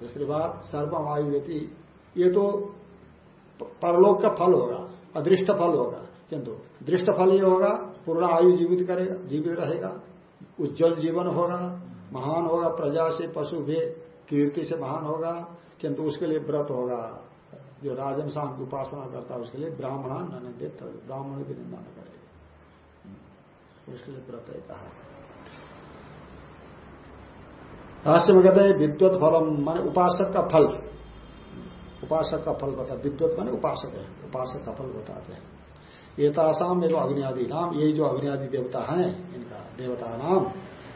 [SPEAKER 2] दूसरी बात सर्वमायु व्यक्ति ये तो परलोक का फल होगा, अदृष्ट फल होगा। किंतु दृष्ट फल ये होगा, पूर्ण आयु जीवित करेगा, जीवित रहेगा, उज्जवल जीवन होगा, महान होगा, प्रजा से पशु भी कीर्ति से महान होगा, किंतु उसके लिए व्रत होगा। जो राजन शाम की उपासना करता है, उसके लिए ब्राह्मण न ब्राह्मण की निंदा न करेगा उसके लिए व्रत है। कहा भाष्य में कहते हैं, विद्वत फलम, माने उपासक का फल। उपासक का फल बता विद्वत माने उपासक है। उपासक का फल बताते हैं। ये तासाम एवं अग्नि आदि नाम यही जो अग्नि आदि देवता हैं, इनका देवता नाम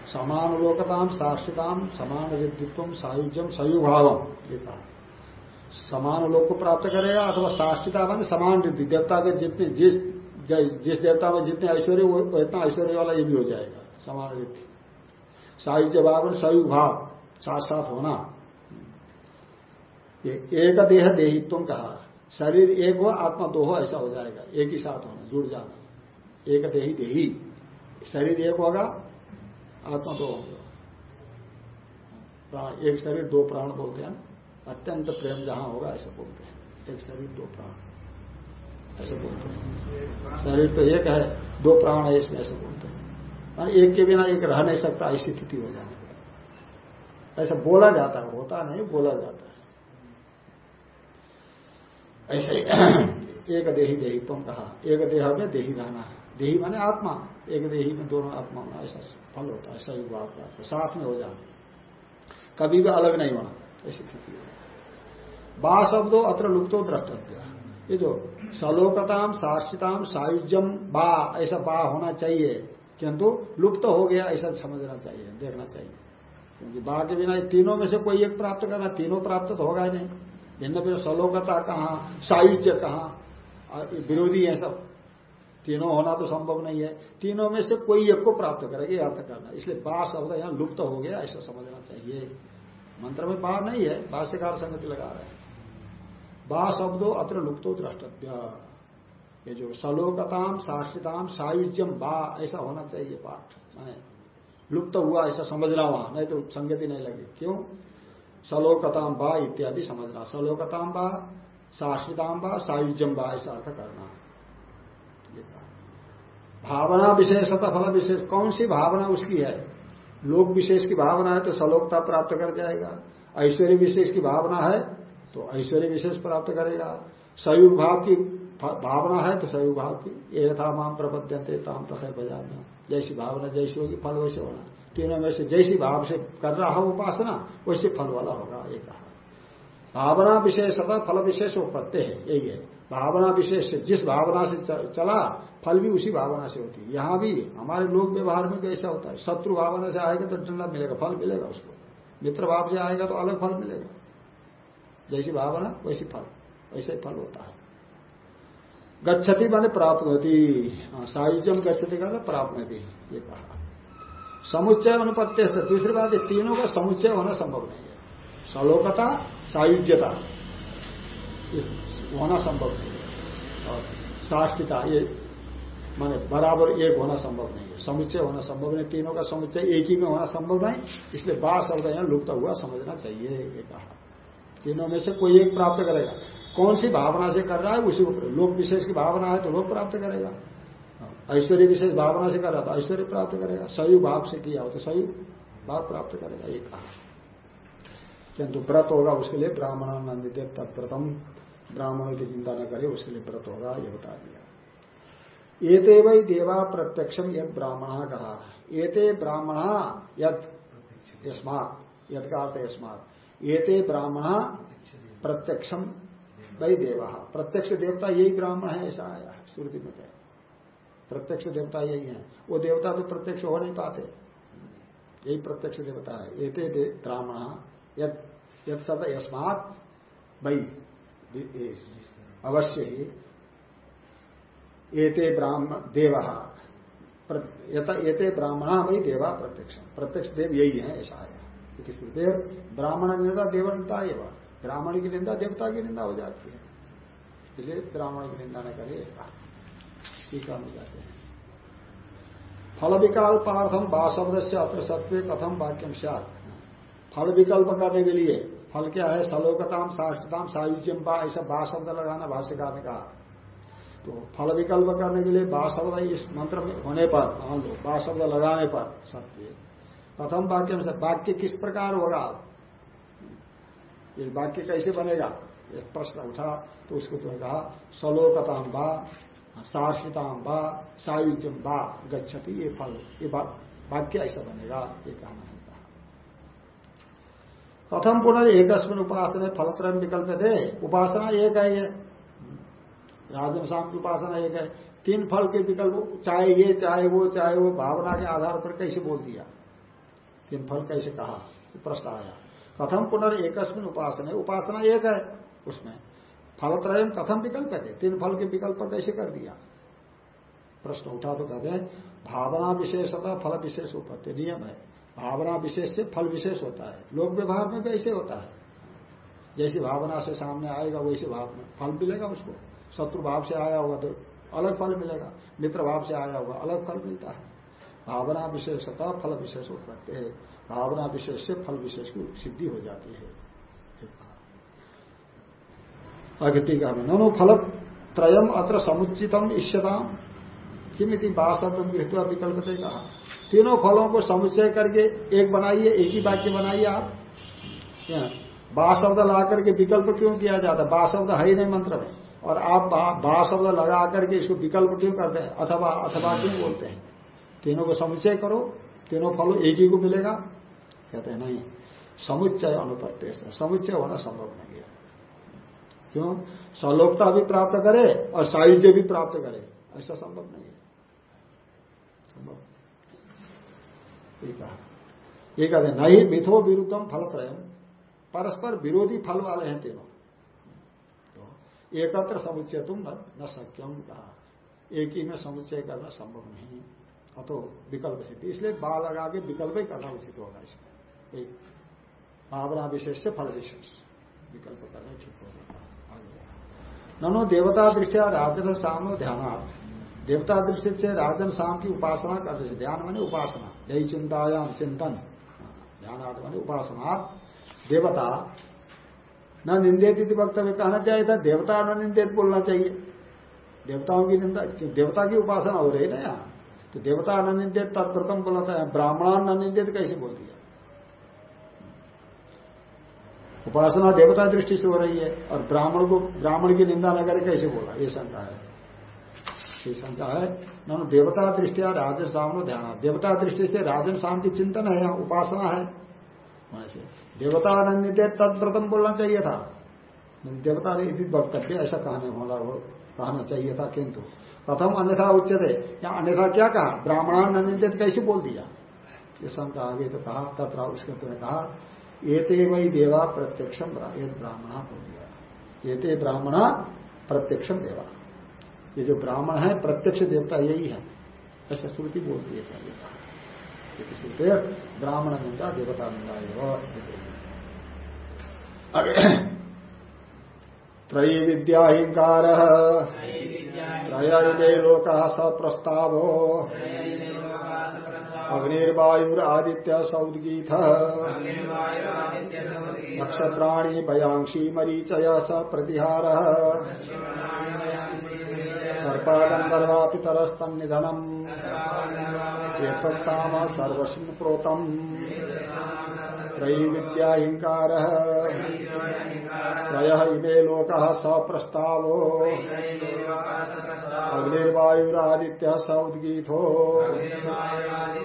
[SPEAKER 2] समान लोकताम साक्षिताम समान विद्युत्व सायुज्यम सयुभावम ये कहा। समान लोक को प्राप्त करेगा अथवा साक्षिता मान समान रिद्धि, देवता के जितने, जिस जिस देवता में जितने ऐश्वर्य वो इतना ऐश्वर्य वाला ये भी हो जाएगा, समान रिद्धि। सायुज्य भाव सयुग भाव साथ साथ होना एक देह देहित्व कहा, शरीर एक हो, आत्मा दो हो, ऐसा हो जाएगा, एक ही साथ होना, जुड़ जाना। एक देही देही, शरीर एक होगा आत्मा दो होगा एक शरीर दो प्राण बोलते हैं। अत्यंत प्रेम जहाँ होगा, ऐसा बोलते हैं। एक शरीर, दो प्राण। ऐसे बोलते हैं। शरीर तो एक है, दो प्राण है इसमें ऐसे बोलते हैं। एक के बिना एक रह नहीं सकता, ऐसी स्थिति हो जाने ऐसा बोला जाता है, होता नहीं, बोला जाता है। ऐसे एक देही देही तुम कहा। एक देह में देही रहना है। देही माने आत्मा। एक देही में दोनों आत्मा होना ऐसा फल होता है सही बात का साथ में हो जाना। कभी भी अलग नहीं होना। ऐसी स्थिति है। बा शब्दों अत्र लुप्तो द्रष्टव्य। ये जो सलोकताम साक्षिताम सायुज्यम, बा, ऐसा बा होना चाहिए। किंतु लुप्त हो गया, ऐसा समझना चाहिए, देखना चाहिए। क्योंकि बा के बिना तीनों में से कोई एक प्राप्त करना तीनों प्राप्त तो होगा नहीं। भिन्न भिन्न सलोकता कहा, सायुज्य कहा विरोधी है सब। तीनों होना तो संभव नहीं है। तीनों में से कोई एक को प्राप्त करेगा अर्थ करना। इसलिए बा शब्द यहाँ लुप्त हो गया, ऐसा समझना चाहिए। मंत्र में बाहर नहीं है, भाष्यकार संगति लगा रहे हैं। बा शब्दों अत्र लुप्तो द्रष्टव्य। ये जो सलोकताम, साक्षिताम, सायुज्यम बा, ऐसा होना चाहिए पाठ। माने लुप्त हुआ, ऐसा समझना वहाँ, नहीं तो संगति नहीं लगी। क्यों? सलोकताम बा इत्यादि समझना। सलोकताम बा, साक्षिताम बा, सायुज्यम बा, ऐसा अर्थ करना। भावना विशेषता फल विशेष। कौन सी भावना उसकी है? लोक विशेष की भावना है तो सलोकता प्राप्त कर जाएगा। ऐश्वर्य विशेष की भावना है तो ऐश्वर्य विशेष प्राप्त करेगा। सयुग भाव की भावना है तो सयुग भाव की। ये था माम प्रपद्यंते ताम तथा बजाना जैसी भावना जैसी होगी, फल वैसे होना। तीनों में से जैसी भाव से कर रहा हो उपासना, वैसे फल वाला होगा, ये कहा। भावना विशेषता फल विशेष उपत्ति है, यही है। भावना विशेष से, जिस भावना से चला, फल भी उसी भावना से होती है। यहाँ भी हमारे लोक व्यवहार में भी ऐसा होता है। शत्रु भावना से आएगा तो डंडा मिलेगा, फल मिलेगा उसको। मित्र भाव से आएगा तो अलग फल मिलेगा। जैसी भावना, वैसी फल। वैसे फल होता है। गच्छति माने प्राप्त होती सायुजम गच्छति का प्राप्त होती ये कहा। समुच्चय अनुपत्य से दूसरी बात तीनों का समुच्चय होना संभव नहीं है। सलोकता, सायुज्यता। होना संभव नहीं है। और साष्टिता ये माने बराबर एक होना संभव नहीं है। समुच्चय होना संभव नहीं, तीनों का समुच्चय एक ही में होना संभव नहीं, इसलिए बा शब्द यहाँ लुप्त हुआ, समझना चाहिए, ये कहा। तीनों में से कोई एक प्राप्त करेगा। कौन सी भावना से कर रहा है, उसी लोक विशेष की भावना है तो लोक प्राप्त करेगा। ऐश्वर्य विशेष भावना से कर रहा था ऐश्वर्य प्राप्त करेगा। सही भाव से किया हो तो सही भाव प्राप्त करेगा, ये कहा। किंतु व्रत होगा, उसके लिए ब्राह्मण नंदित तत्प्रथम ब्राह्मणों की चिंता न करे, उसके लिए व्रत होगा, ये बता दिया। एते वही देवा प्रत्यक्षम यद ब्राह्मण कहा एते ब्राह्मण यद, यस्मात, यद का अर्थ यस्मात। एते ब्राह्मण प्रत्यक्षम वही देवा। प्रत्यक्ष देवता यही ब्राह्मण है, ऐसा आया है, श्रुति में कह। प्रत्यक्ष देवता यही है। वो देवता तो प्रत्यक्ष हो नहीं पाते। यही प्रत्यक्ष देवता है। एते ब्राह्मण, यद शब्द यस्मात वही अवश्य ही। एते ब्राह्मण देव। एते देवा प्रत्यक्ष। प्रत्यक्ष देव यही है, ऐसा है। देव ब्राह्मण निंदा देवता एवं। ब्राह्मण की निंदा देवता की निंदा हो जाती है। इसलिए ब्राह्मण की निंदा न करे ठीक हो जाते हैं। फल विकल्पार्थम बा शब्द से अत्र सत्व कथम वाक्यम सात फल विकल्प करने के लिए फल क्या है? सलोकताम, साष्टताम, सायुज्यम, बा, ऐसा बा शब्द लगाना भाष्यकार ने कहा। तो फल विकल्प करने के लिए बा शब्द इस मंत्र में होने पर, मान लो, बा शब्द लगाने पर, सत्य। प्रथम वाक्य में वाक्य किस प्रकार होगा? ये वाक्य कैसे बनेगा? एक प्रश्न उठा तो उसको तुमने कहा, सलोकताम बा सार्षिताम बा, सायुज्यम बा, गच्छति ये फल, ये वाक्य ऐसा बनेगा, ये कहना है प्रथम पुनः उपासना फलत्रम विकल्प थे उपासना एक है ये। राजम शाम की उपासना एक है। तीन फल के विकल्प, चाहे ये, चाहे वो चाहे वो, भावना के आधार पर कैसे बोल दिया? तीन फल कैसे कहा? प्रश्न आया। कथम पुनर्कस्मिन उपासना उपासना एक है उसमें। फलत्रय कथम विकल्प है तीन फल के विकल्प कैसे कर दिया? प्रश्न उठा तो कहते हैं, भावना विशेषता फल विशेष उपत्ति नियम है। भावना विशेष से फल विशेष होता है। लोक व्यवहार में ऐसे होता है। जैसी भावना से सामने आएगा, वैसे भाव में फल मिलेगा उसको। शत्रु भाव से आया होगा तो अलग फल मिलेगा, मित्र भाव से आया होगा अलग फल मिलता है। भावना विशेषता फल विशेष हो सकते है। भावना विशेष से फल विशेष की सिद्धि हो जाती है। आगे टीका में, ननो फल त्रयम अत्र समुचितम इष्यताम। किमिति बासत्व गृहत्वा विकल्प कहा? तीनों फलों को समुच्चय करके एक बनाइए, एक ही वाक्य बनाइए आप। बा शब्द ला करके विकल्प क्यों किया जाता बा शब्द है ही नहीं मंत्र में। और आप बा शब्द लगा करके इसको विकल्प क्यों करते हैं? अथवा अथवा क्यों बोलते हैं? तीनों को समुच्चय करो, तीनों फलों एक ही को मिलेगा। कहते हैं, नहीं, समुच्चय अनुपत्य समुच्चय होना संभव नहीं है। क्यों? सलोकता भी प्राप्त करे और साहित्य भी प्राप्त करे। ऐसा संभव नहीं है। संभव ये कहते नहीं मिथो विरुद्धम फल त्रयम परस्पर विरोधी फल वाले हैं तीनों। एकत्र समुच्चय तुम न, न सक्यम कहा। एक ही में समुच्चय करना संभव नहीं। अतो विकल्प सिद्धि। इसलिए बा लगा के विकल्प ही करना उचित होगा इसमें। एक भावना विशेष से फल विशेष। विकल्प करना ठीक होगा। ननो देवता दृष्टिया राजन शाम ध्यानार्थ देवता दृष्टि से राजन शाम की उपासना करने से ध्यान माने उपासना। यही चिंतायाम चिंतन। ध्यानार्थ माने उपासना। देवता, न निंदित वक्तव्य। कहना चाहिए था, देवता न निंदित बोलना चाहिए। देवताओं की निंदा देवता की उपासना हो रही ना यहाँ। तो देवता न निंदित तत्प्रथम बोला था ब्राह्मण न निंदित कैसे बोल दिया? उपासना देवता दृष्टि से हो रही है, और ब्राह्मण को, ब्राह्मण की निंदा न करे कैसे बोला? ये शंका है। शंका है। न देवता दृष्टिया राजन शाम ध्यान। देवता दृष्टि से राजन शाम की चिंतन है, यहाँ उपासना है। देवता अनन्य तत्व्रतम बोलना चाहिए था। देवता ने इति वक्तव्य ऐसा कहने होना कहना चाहिए था किंतु प्रथम अन्यथा उच्चते या अन्यथा क्या कहा? ब्राह्मणान अनिंदित कैसे बोल दिया? ये शंका आगे तो कहा, तथा उसके तुमने कहा, एते वही देवा प्रत्यक्षम ब्राह्मणा बोल दिया। एते ब्राह्मणा प्रत्यक्षम देवा। ये जो ब्राह्मण है, प्रत्यक्ष देवता यही है। ऐसा श्रुति बोलती है पहले श्रुते ब्राह्मण निंदा देवता निंदा त्रयी विद्याहिंकार। त्रय लोक स प्रस्ताव अग्निर्वायुरादित्य सौदगीथ। नक्षत्राणी भयांशी मरीचय स प्रतिहार सर्पागंधर्वा पितरस्तन्निधनम एतत्साम सर्वस्म प्रोतम त्रयी विद्याहिंकार त्रय इमे लोक स प्रस्ताव अग्निर्वायुरादित्य स उद्गीथो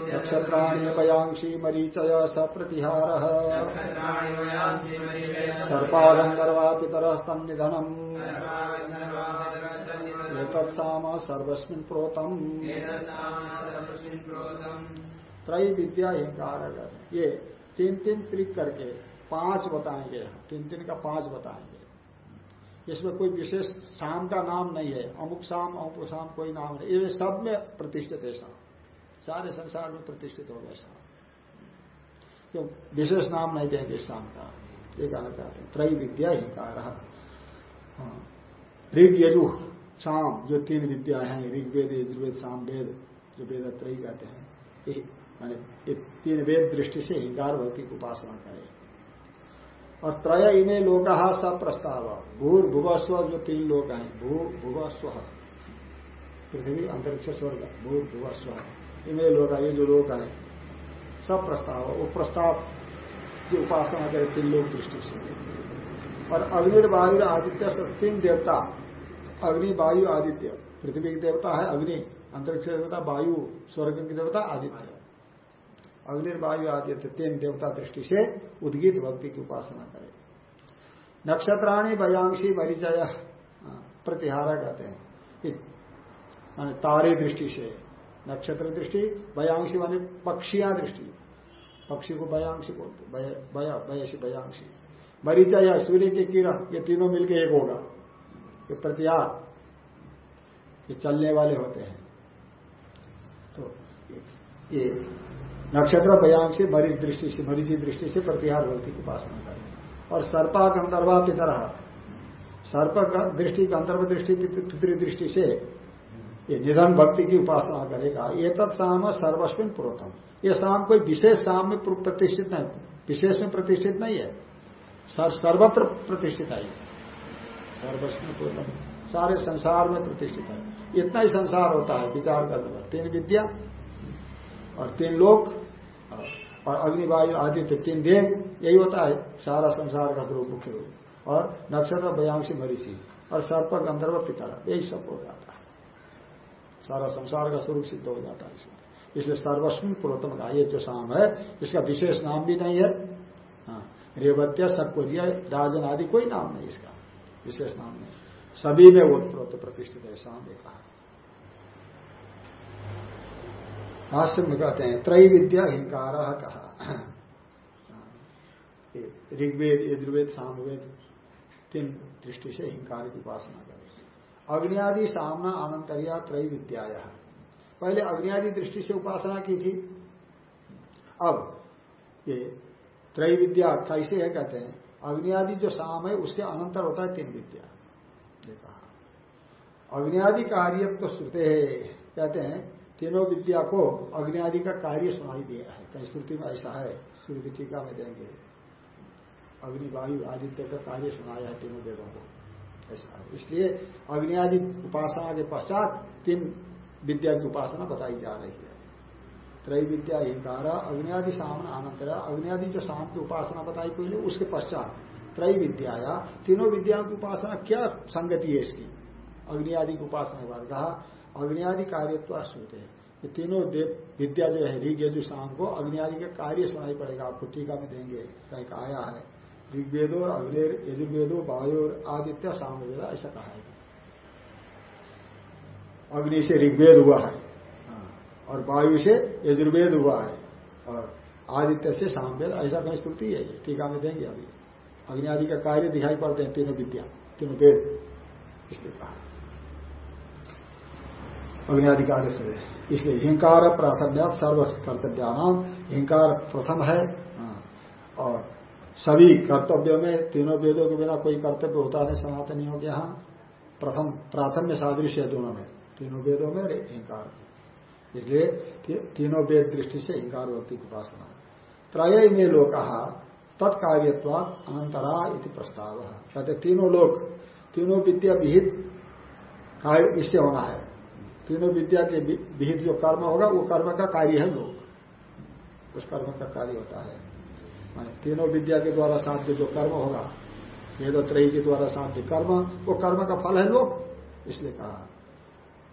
[SPEAKER 2] नक्षत्राणी पयांशी मरीचय स प्रतिहार सर्पागंधर्वा पितरस्तन्निधनम एतत्साम सर्वस्मिन प्रोतम। त्रय विद्या हिंकार ये तीन तीन त्रिक करके पाँच बताएँगे। तीन तीन का पाँच बताएँगे। इसमें कोई विशेष शाम का नाम नहीं है। अमुक शाम अमुक शाम कोई नाम नहीं। ये सब में प्रतिष्ठित है शाम सारे संसार में प्रतिष्ठित हो गए शाम क्यों? विशेष नाम नहीं देंगे शाम का। ये कहना चाहते हैं। त्रय विद्या ही। कहा हाँ ऋग यजु शाम जो तीन विद्या है ऋग्वेद यजुर्वेद शाम वेद, जो वेद त्रय कहते हैं माने तीन वेद दृष्टि से हिंकार भक्ति की उपासना करें। और त्रय इमे लोक सब प्रस्ताव भूर भूवस्व, जो तीन लोग हैं, भू, भूवस्व। पृथ्वी, अंतरिक्ष, स्वर्ग भूर भूवस्व। इमे लोग ये जो लोग हैं सब प्रस्ताव वो प्रस्ताव की उपासना करे तीन लोग दृष्टि से। और अग्निर्वायु आदित्य सब तीन देवता अग्नि वायु आदित्य। पृथ्वी की देवता है अग्नि अंतरिक्ष देवता वायु स्वर्ग की देवता आदित्य। अग्निर्वायु आदि तीन देवता दृष्टि से उद्गीत भक्ति की उपासना करें। नक्षत्राणी बयांशी परिचय हाँ, प्रतिहारा कहते हैं। माने तारे दृष्टि से नक्षत्र दृष्टि बयांशी माने पक्षियाँ दृष्टि। पक्षी को बयांशी बोलते बयासी बयांशी मरीचय सूर्य के किरण ये तीनों मिलके एक होगा। ये प्रतिहार ये चलने वाले होते हैं। तो ये नक्षत्र बयांग से मरीज़ दृष्टि से मरीजी दृष्टि से प्रतिहार भक्ति की उपासना करें और सर्पा गंधर्वा पितर सर्प दृष्टि गंधर्व दृष्टि पितृ दृष्टि से ये निधन भक्ति की उपासना करेगा। ये तत्साम सर्वस्विन पुरोतम। ये शाम कोई विशेष शाम में प्रतिष्ठित नहीं, विशेष में प्रतिष्ठित नहीं है। सर्वत्र प्रतिष्ठित है सर्वस्विन पुरोतम सारे संसार में प्रतिष्ठित है। इतना ही संसार होता है, विचार करने पर तीन विद्या और तीन लोक और अग्निवायु आदित्य, तीन देव यही होता है। सारा संसार का स्वरूप मुख्य रूप। और नक्षत्र बयांशी मरीसी और सर्प, गंधर्व, पितर, यही सब हो जाता है। सारा संसार का स्वरूप सिद्ध हो जाता है इसमें। इसलिए सर्वस्विन पुरोत्तम का ये जो शाम है, इसका विशेष नाम भी नहीं है। हाँ रेवत्या सकोरिया राजन आदि कोई नाम नहीं इसका। विशेष नाम नहीं। सभी में वो प्रतिष्ठित है शाम एक कहा भाष्य में कहते हैं त्रय विद्या हिंकार कहा ऋग्वेद यजुर्वेद सामवेद, तीन दृष्टि से हिंकार की उपासना करें। अग्नियादि, सामना, अनंतरिया त्रय विद्या पहले अग्नियादि दृष्टि से उपासना की थी। अब ये त्रय विद्या कैसे है कहते हैं अग्नियादि जो साम है, उसके अनंतर होता है तीन विद्या देखा। अग्नियादि कार्य तो श्रुते है। कहते हैं, तीनों विद्या को अग्नि आदि का कार्य सुनाई दिया है। कहीं श्रुति में ऐसा है, श्रुति टीका में देंगे। अग्नि वायु आदित्य का कार्य सुनाया है तीनों देवों को। ऐसा है। इसलिए अग्नि आदि उपासना के पश्चात तीन विद्या की उपासना बताई जा रही है। त्रय विद्या हिंकारा अग्नि सामना अनंतरा अग्नि आदि जो शाम की उपासना बताई पहले उसके पश्चात त्रय विद्या या तीनों विद्याओं की उपासना क्या संगति है इसकी? अग्नि आदि की उपासना के बाद कहा अग्नि कार्यत्व है। ये तीनों देव विद्या जो है ऋग यजु शाम को अग्नि का कार्य सुनाई पड़ेगा, आपको टीका में देंगे, कहीं आया है। ऋग्वेदो अग्निर यजुर्वेदो वायु आदित्य वेद ऐसा कहा है। अग्नि से ऋग्वेद हुआ हाँ। और वायु से यजुर्वेद हुआ है। और आदित्य से सामवेद ऐसा कहीं स्तुति है? टीका में देंगे अभी। अग्नि आदि का कार्य दिखाई पड़ते हैं तीनों विद्या, तीनों वेद, इसलिए कहा। अग्नि आदि कार्य सुने इसलिए हिंकार प्राथम्य सर्व कर्तव्यानाम हिंकार प्रथम है। हाँ। और सभी कर्तव्यों में, तीनों वेदों के बिना कोई कर्तव्य होता नहीं सनातनी हो गया। यहाँ प्रथम, प्राथम्य सादृश्य है दोनों में, तीनों वेदों में हिंकार। इसलिए तीनों वेद दृष्टि से वक्ति की उपासना। त्रय में लोग कहा तत्कार्यवाद अनंतरा इति प्रस्ताव। कहते तीनों लोक, तीनों विद्या विहित कार्य इससे होना है। तीनों विद्या के विहित जो कर्म होगा, वो कर्म का कार्य है लोग उस कर्म का कार्य होता है। माने तीनों विद्या के द्वारा साध्य जो कर्म होगा वेद त्रय के द्वारा साध्य कर्म, वो कर्म का फल है लोक, इसलिए कहा।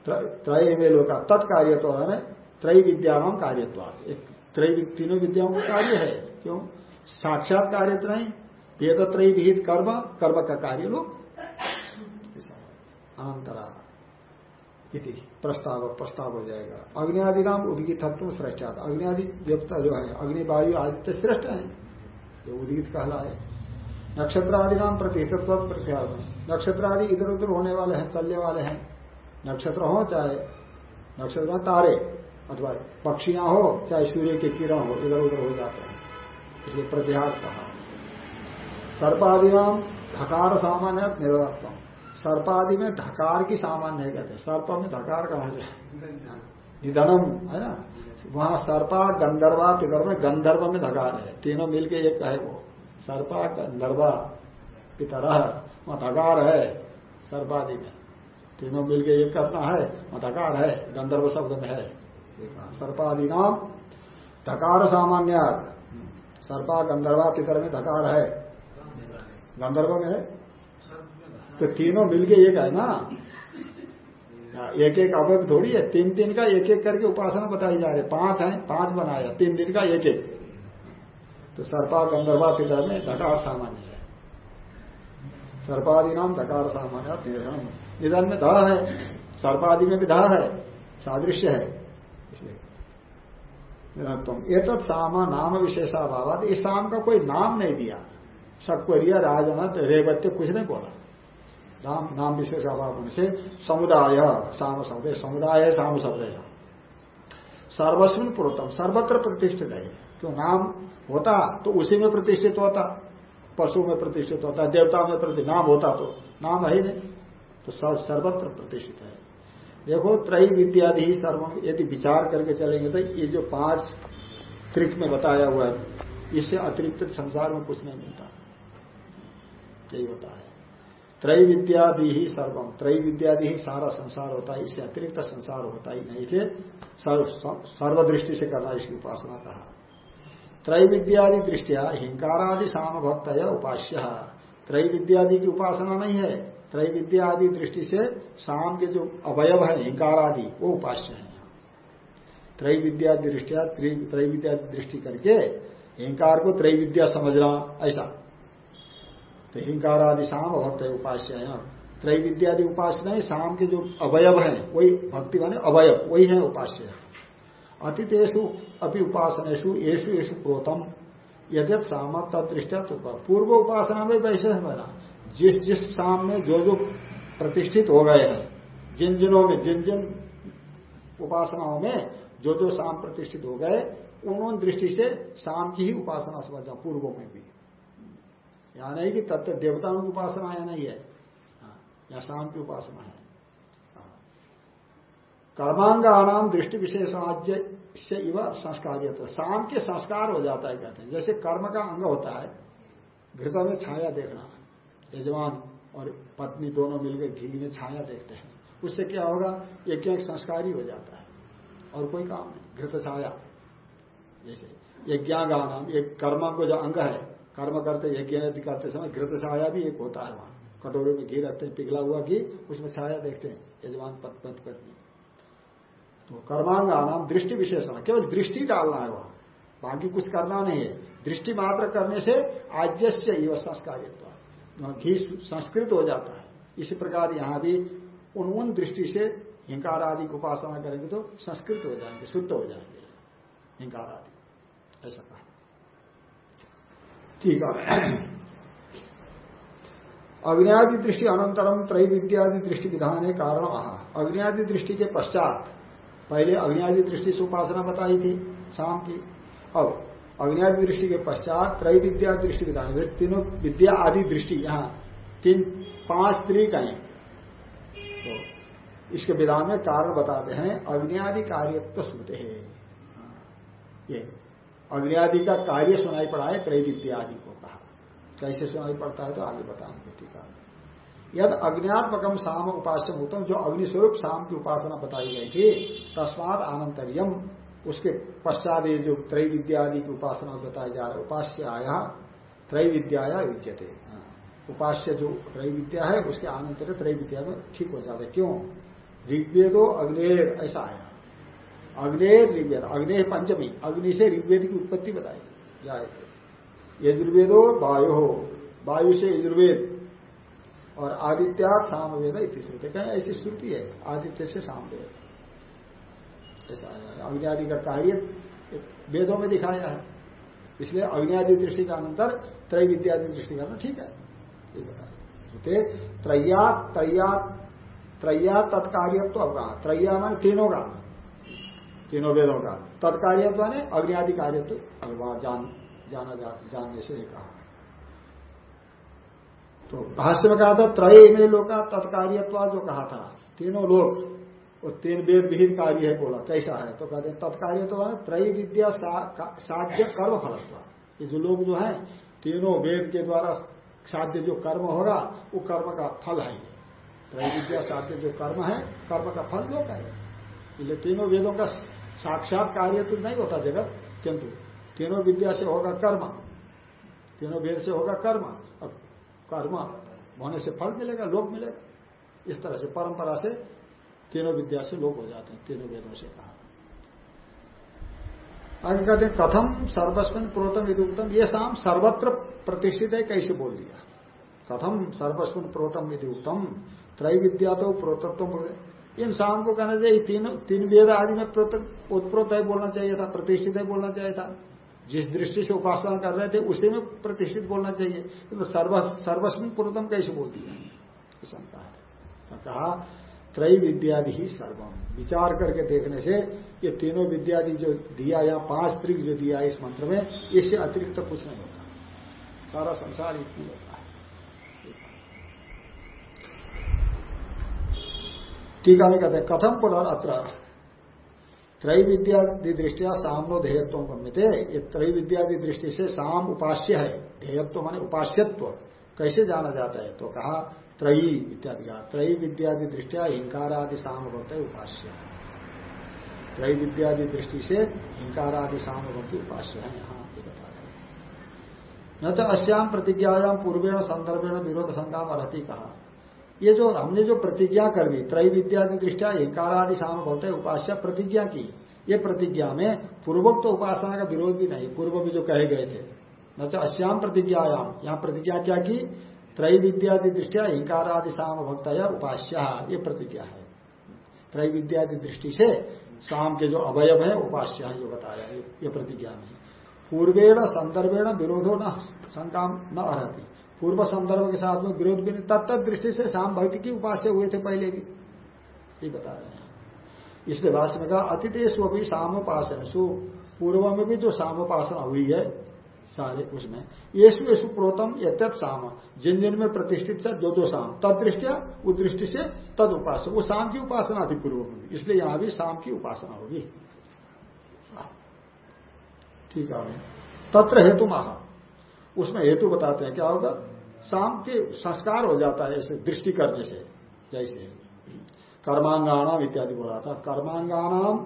[SPEAKER 2] त्रय में लोग तत्कार्य तो है त्रय विद्यावान कार्यत्व एक त्रय तीनों विद्याओं का कार्य है। क्यों? साक्षात कार्य तो नहीं वेद त्रय विहित कर्म कर्म का कार्य लोग अनंतरा इति। प्रस्ताव प्रस्ताव हो जाएगा। अग्नि आदि नाम उदगित तत्व श्रेष्ठ अग्नि आदि देवता जो है अग्नि वायु आदित्य श्रेष्ठ है। ये उदगित कहला है नक्षत्र आदि नाम प्रतिहितत्व प्रत्यार्थ नक्षत्र आदि इधर उधर होने वाले हैं, चलने वाले हैं। नक्षत्र हो, चाहे नक्षत्र में तारे अथवा पक्षियाँ हो, चाहे सूर्य के किरण हो इधर उधर हो जाते हैं। इसलिए प्रतिहार कहा। सर्पादि नाम धकार सामान्य निरत्म सर्पादि में धकार की सामान्य है कहते सर्प में धकार कहा जाए। निधनम, है ना? वहाँ सर्पा, गंधर्वा, पितर में गंधर्व में धकार है। तीनों मिलके एक है वो। सर्पा, गंधर्वा, पितर, वहाँ धकार है सर्पादि में। तीनों मिलके एक करना है धकार है, गंधर्व शब्द में है। सर्पादि नाम धकार सामान्य सर्पा गंधर्वा पितर में धकार है। गंधर्व में है? तो तीनों मिलके एक है ना? एक एक अवय थोड़ी है, तीन दिन का एक एक करके उपासना बताई जा रही है। पाँच है, पाँच बनाया, तीन दिन का एक एक तो सर्पा गंधर्वा पितर में धकार सामान्य। सर्पादि नाम धकार सामान्य निधन निधन में ध है। सर्पादि में भी ध है। सादृश्य है। इसलिए एक साम नाम विशेषाभाव इस शाम का कोई नाम नहीं दिया। सक्वरिया राजमत, रेवत्य कुछ नहीं बोला। नाम नाम विशेष अभाव से समुदाय, साम शब्द समुदाय, साम शब्द है। सर्वस्विन पुरोत्तम सर्वत्र प्रतिष्ठित है। क्यों? नाम होता तो उसी में प्रतिष्ठित होता। पशु में प्रतिष्ठित होता है, देवता में प्रति, नाम होता तो नाम है ही नहीं। तो सर्वत्र प्रतिष्ठित है। देखो, त्रय विद्यादि सर्व यदि विचार करके चलेंगे तो ये जो पाँच त्रिक में बताया हुआ है, इससे अतिरिक्त संसार में कुछ नहीं मिलता। यही होता है। त्रय विद्यादि ही सर्वम, त्रय विद्यादि ही सारा संसार होता है, इससे अतिरिक्त संसार होता ही नहीं। थे सर्वदृष्टि से करना इसकी उपासना कहा। त्रय विद्यादि दृष्टिया हिंकारादि साम भक्त है उपास्य। त्रय विद्यादि की उपासना नहीं है। त्रय विद्या आदि दृष्टि से शाम के जो अवयव है हिंकार आदि वो उपास्य है त्रय विद्या दृष्टिया त्रैविद्या दृष्टि करके हिंकार को त्रय विद्या समझना, ऐसा। तो हिंकार आदि शाम भक्त है उपास्य है त्रय विद्यादि उपासना है शाम के जो अवयव है, वही भक्ति माने अवयव, वही है उपास्य। अतिथेशु अपनी उपासनेशु येषु येषु प्रोतम। यद्यत साम तदृष्टा तो पूर्व उपासना में वैसे मेरा जिस जिस शाम में जो जो प्रतिष्ठित हो गए हैं जिन जिनों में जिन जिन उपासनाओं में जो जो शाम प्रतिष्ठित हो गए उन दृष्टि से शाम की ही उपासना समझना पूर्वों में भी। यहाँ नहीं कि तत्व देवताओं की उपासना या नहीं है। हाँ, या शाम की उपासना हाँ। कर्मांगानाम दृष्टि विशेष विशेषाज्य से इव संस्कार शाम के संस्कार हो जाता है, कहते हैं। जैसे कर्म का अंग होता है, घृत में छाया देखना, यजमान और पत्नी दोनों मिलकर घी में छाया देखते हैं, उससे क्या होगा? एक एक संस्कारी हो जाता है, और कोई काम नहीं, घृत छाया। जैसे यज्ञागान, एक कर्म को जो अंग है, कर्म करते, यज्ञ करते समय घृत छाया भी एक होता है वहाँ। कटोरे में घी रखते हैं, पिघला हुआ घी, उसमें छाया देखते हैं, यजमान पत पत पत्नी तो कर्मांग नाम दृष्टि विशेषण। केवल दृष्टि डालना है वहाँ। बाकी कुछ करना नहीं है। दृष्टि मात्र करने से आज्य युवा संस्कार घी संस्कृत हो जाता है। इसी प्रकार यहाँ भी उन उन दृष्टि से हिंकार आदि की उपासना करेंगे तो संस्कृत हो जाएँगे, शुद्ध हो जाएँगे। हिंकार आदि। ऐसा कहा। ठीक है। अग्नियादि दृष्टि अनंतरम त्रय विद्यादि दृष्टि विधान है कारण अग्नियादि दृष्टि के पश्चात पहले अग्नि दृष्टि से उपासना बताई थी, शाम की। अब अग्नि दृष्टि के पश्चात त्रय विद्या दृष्टि बताने तीनों विद्या आदि दृष्टि, यहाँ तीन, पाँच स्त्री का तो इसके विधान में कारण बताते हैं अग्नि कार्य तो सुनते हैं। ये अग्नि का कार्य सुनाई पड़ा है त्रय विद्या आदि को कहा। कैसे सुनाई पड़ता है तो आगे बताएँगे टीका यद अग्नियात्मकम शाम उपास्य उत्तम जो अग्निस्वरूप शाम की उपासना बताई गई थी, तस्मात आनंतरियम उसके पश्चात ये जो त्रय विद्या आदि की उपासना बताया जा रहा है उपास्य आया त्रय विद्याया युज्यते हाँ। उपास्य जो त्रय विद्या है, उसके आनंतर त्रय विद्या में ठीक हो जाता है। क्यों? ऋग्वेदो अग्नेर, ऐसा आया। अग्नेर ऋग्वेद, अग्नि पंचमी, अग्नि से ऋग्वेद की उत्पत्ति बताई जाए। यजुर्वेदो वायु वायु से यजुर्वेद। और आदित्या सामवेद इतनी श्रुति। कहें ऐसी श्रुति है आदित्य से सामवेद। ऐसा अग्नि आदि का कार्य वेदों में दिखाया है। इसलिए अग्नि दृष्टि का अंतर त्रय विद्यादि दृष्टि करना ठीक है। ये त्रैया त्रैया त्रैया तत्कार्य तो अवगा त्रैया मान तीनों का। तीनों वेदों का। तत्कार्य माने अग्नि आदि कार्य तो अगवा जान जाना जा, जानने से कहा। तो भाष्य में कहा था, त्रय में लोग का तत्कार्यत्वा जो कहा था। तीनों लोग, वो तीन वेद विहित कार्य है बोला, कैसा है? तो कहते हैं, तत्कार्य तो त्रय विद्या साध्य कर्म फलत्वा। ये जो लोग जो है, तीनों वेद के द्वारा साध्य जो कर्म होगा, वो कर्म का फल है। त्रय विद्या साध्य जो कर्म है, कर्म का फल लोग है। इसलिए तीनों वेदों का साक्षात कार्य तो नहीं होता जगत, किंतु तीनों विद्या से होगा कर्म। तीनों वेद से होगा कर्म अब कर्म होने से फल मिलेगा लोक मिलेगा। इस तरह से परंपरा से तीनों विद्या से लोक हो जाते हैं, तीनों वेदों से कहा। आगे कहते हैं, कथम सर्वस्विन प्रोतम विदुक्तम ये शाम सर्वत्र प्रतिष्ठित है, कैसे बोल दिया? कथम सर्वस्विन प्रोतम विदुक्तम त्रय विद्या तो प्रोतत्व इन शाम को कहना चाहिए, तीन तीन वेद आदि में उत्प्रोत है बोलना चाहिए था, प्रतिष्ठित है बोलना चाहिए था। जिस दृष्टि से उपासना कर रहे थे, उसी में प्रतिष्ठित बोलना चाहिए। तो सर्वस्विन पूर्वतम कैसे बोलती है? शंका है। कहा त्रय विद्यादि ही सर्वम। विचार करके देखने से ये तीनों विद्यादि जो दिया या पाँच त्रिक जो दिया इस मंत्र में, इससे अतिरिक्त तो कुछ नहीं होता। सारा संसार इतनी होता है। टीका में कहते हैं कथम पुनर् अत्र त्रय विद्यादि दृष्टिया सामनो ध्येयत्व गम्यते ये त्रय विद्यादि दृष्टि से साम उपास्य है। ध्येयत्व माने उपास्यत्व। कैसे जाना जाता है? तो कहा, त्रयी इत्यादि का त्रय विद्यादि दृष्टिया हिंकारादि साम भक्त उपास्य त्रय विद्यादि दृष्टि से हिंकारादि साम भक्ति उपास्य है। यहाँ न तो अश्याम प्रतिज्ञायाम पूर्वेण संदर्भेण विरोध संग्राम रहती कहा। ये जो हमने जो प्रतिज्ञा कर दी त्रय विद्यादि दृष्टिया हिंकारादि साम बोलते उपास्य प्रतिज्ञा की। ये प्रतिज्ञा में पूर्वोक्त तो उपासना का विरोध भी नहीं, पूर्व भी जो कहे गए थे। न तो अश्याम प्रतिज्ञायाम। यहाँ प्रतिज्ञा क्या की? त्रय विद्यादि दृष्टिया हिंकारादि साम भक्त उपास्य। ये प्रतिज्ञा है। त्रय विद्यादि दृष्टि से शाम के जो अवयव है, उपास्य जो बताया ये प्रतिज्ञा में। पूर्वेण संदर्भेण विरोधो न, शंका न अरहती पूर्व संदर्भ के साथ में विरोध भी नहीं तत्त दृष्टि से शाम भक्ति की उपास्य हुए थे पहले भी। ये बता रहे हैं। इसलिए भाष्य में कहा अतिथेश भी सामोपासन सु पूर्व में भी जो सामोपासना हुई है, सारे उसमें येसु येसु प्रोतम यत्यत साम। जिन जिन में प्रतिष्ठित था जो जो शाम तद दृष्टिया दृष्टि से तद उपासना वो शाम की उपासना थी पूर्व में इसलिए यहाँ भी शाम की उपासना होगी। ठीक है। तत्र हेतु महा उसमें हेतु बताते हैं क्या होगा शाम के संस्कार हो जाता है ऐसे दृष्टि करने से, जैसे कर्मांगाणाम इत्यादि बोला था। कर्मांगाणाम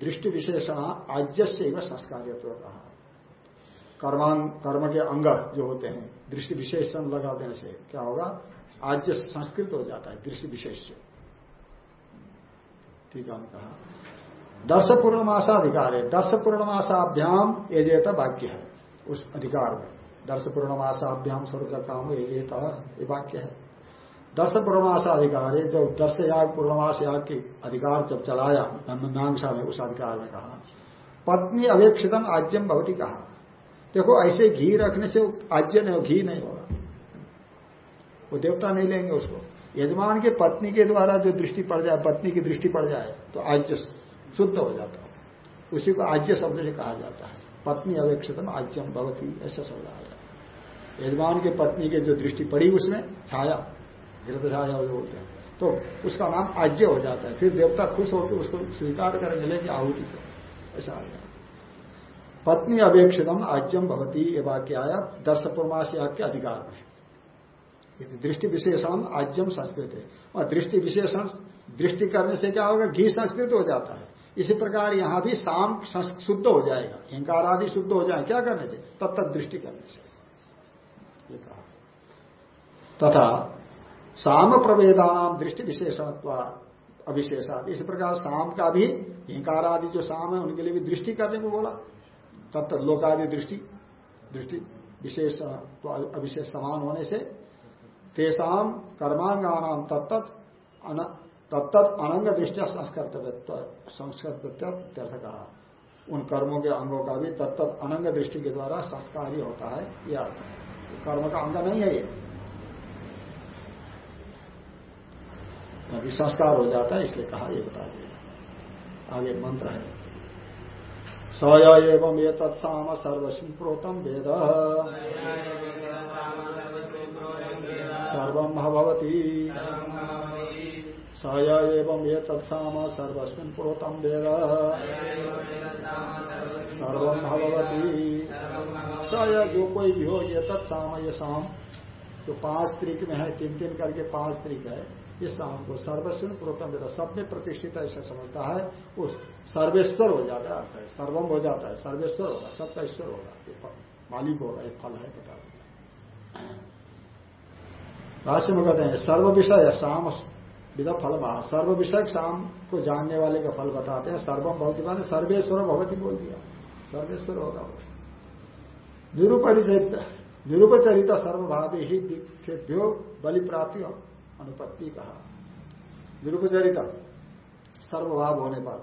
[SPEAKER 2] दृष्टि विशेषण आज्य से ही संस्कार कहा। कर्मांग, कर्म के अंग जो होते हैं, दृष्टि विशेषण लगा देने से क्या होगा? आज्य संस्कृत हो जाता है, दृष्टि विशेष ठीक है कहा। दर्श पूर्णमासा अधिकार है। दर्श पूर्णमासाभ्याम एजेत वाक्य है, उस अधिकार में। दर्श पूर्णमासाभ्याम स्वर्ग काम ये वाक्य। है दर्श पूर्णमासा अधिकार है जब दर्श याग पूर्णमास याग के अधिकार जब चलाया मीमांसा में उस अधिकार में कहा। पत्नी अवेक्षितम आज्यम भवती कहा। देखो, ऐसे घी रखने से आज्य नहीं घी नहीं होगा वो देवता नहीं लेंगे उसको। यजमान के पत्नी के द्वारा जो दृष्टि पड़ जाए, पत्नी की दृष्टि पड़ जाए तो आज्य शुद्ध हो जाता हो। उसी को आज्य शब्द से कहा जाता है। पत्नी अवेक्षितम आज्यम भवती, ऐसा शब्द आया यजमान की पत्नी के जो दृष्टि पड़ी उसमें, छाया घृत छाया बोलते हैं। तो उसका नाम आज्य हो जाता है। फिर देवता खुश होकर उसको स्वीकार करेंगे लेकिन आहुति को ऐसा आ गया पत्नी अवेक्षितम आज्यम भवती, ये वाक्य आया दर्श पूर्माश के अधिकार में। दृष्टि विशेषण आज्यम संस्कृत है। और दृष्टि विशेषण, दृष्टि करने से क्या होगा? घी संस्कृत हो जाता है। इसी प्रकार यहाँ भी शाम शुद्ध हो जाएगा। हिंकार आदि शुद्ध हो जाए। क्या करने से? तब तक दृष्टि करने से। ये कहा। तथा साम प्रवेदानाम दृष्टि विशेषत्व अविशेषाद। इसी प्रकार शाम का भी हिंकार आदि जो साम है, उनके लिए भी दृष्टि करने को बोला। तब तक लोकादि दृष्टि दृष्टि विशेष तो अविशेष समान होने से तेसाम कर्मांगानाम तत्त तत्त अनंग दृष्टिया संस्कृत संस्कृत कहा। उन कर्मों के अंगों का भी तत्त अनंग दृष्टि के द्वारा संस्कार ही होता है, यह अर्थ है। कर्म का अंग नहीं है ये। अभी संस्कार हो जाता है, इसलिए कहा ये बता दिया। आगे मंत्र है। स एवं ये तत्साम सर्वस्वी प्रोतम वेद। सर्व भवती। स एवं ये तत्साम सर्वस्मिन प्रोतम वेद। सर्व भवती। स जो कोई भी हो, ये तत्साम ये शाम जो पाँच तरीक में है, तीन तीन करके पाँच तरीक है इस शाम को सर्वस्व प्रोतम वेद सब में प्रतिष्ठित ऐसा समझता है, उस सर्वेश्वर हो जाता है सर्वम हो जाता है, सर्वेश्वर होगा, सबका ईश्वर होगा मालिक होगा एक फल है, बता भाष्य में कहते हैं, सर्व विषय शाम विधा फल सर्व विषय शाम को जानने वाले का फल बताते हैं, सर्वम भवती माने सर्वेश्वर भगवती बोल दिया। सर्वेश्वर होगा वो। निरूपरिचरित निरूपचरित सर्वभावे ही दिखेभ्यो बलि प्राप्ति अनुपत्ति कहा निरूपचरित, सर्वभाव होने पर।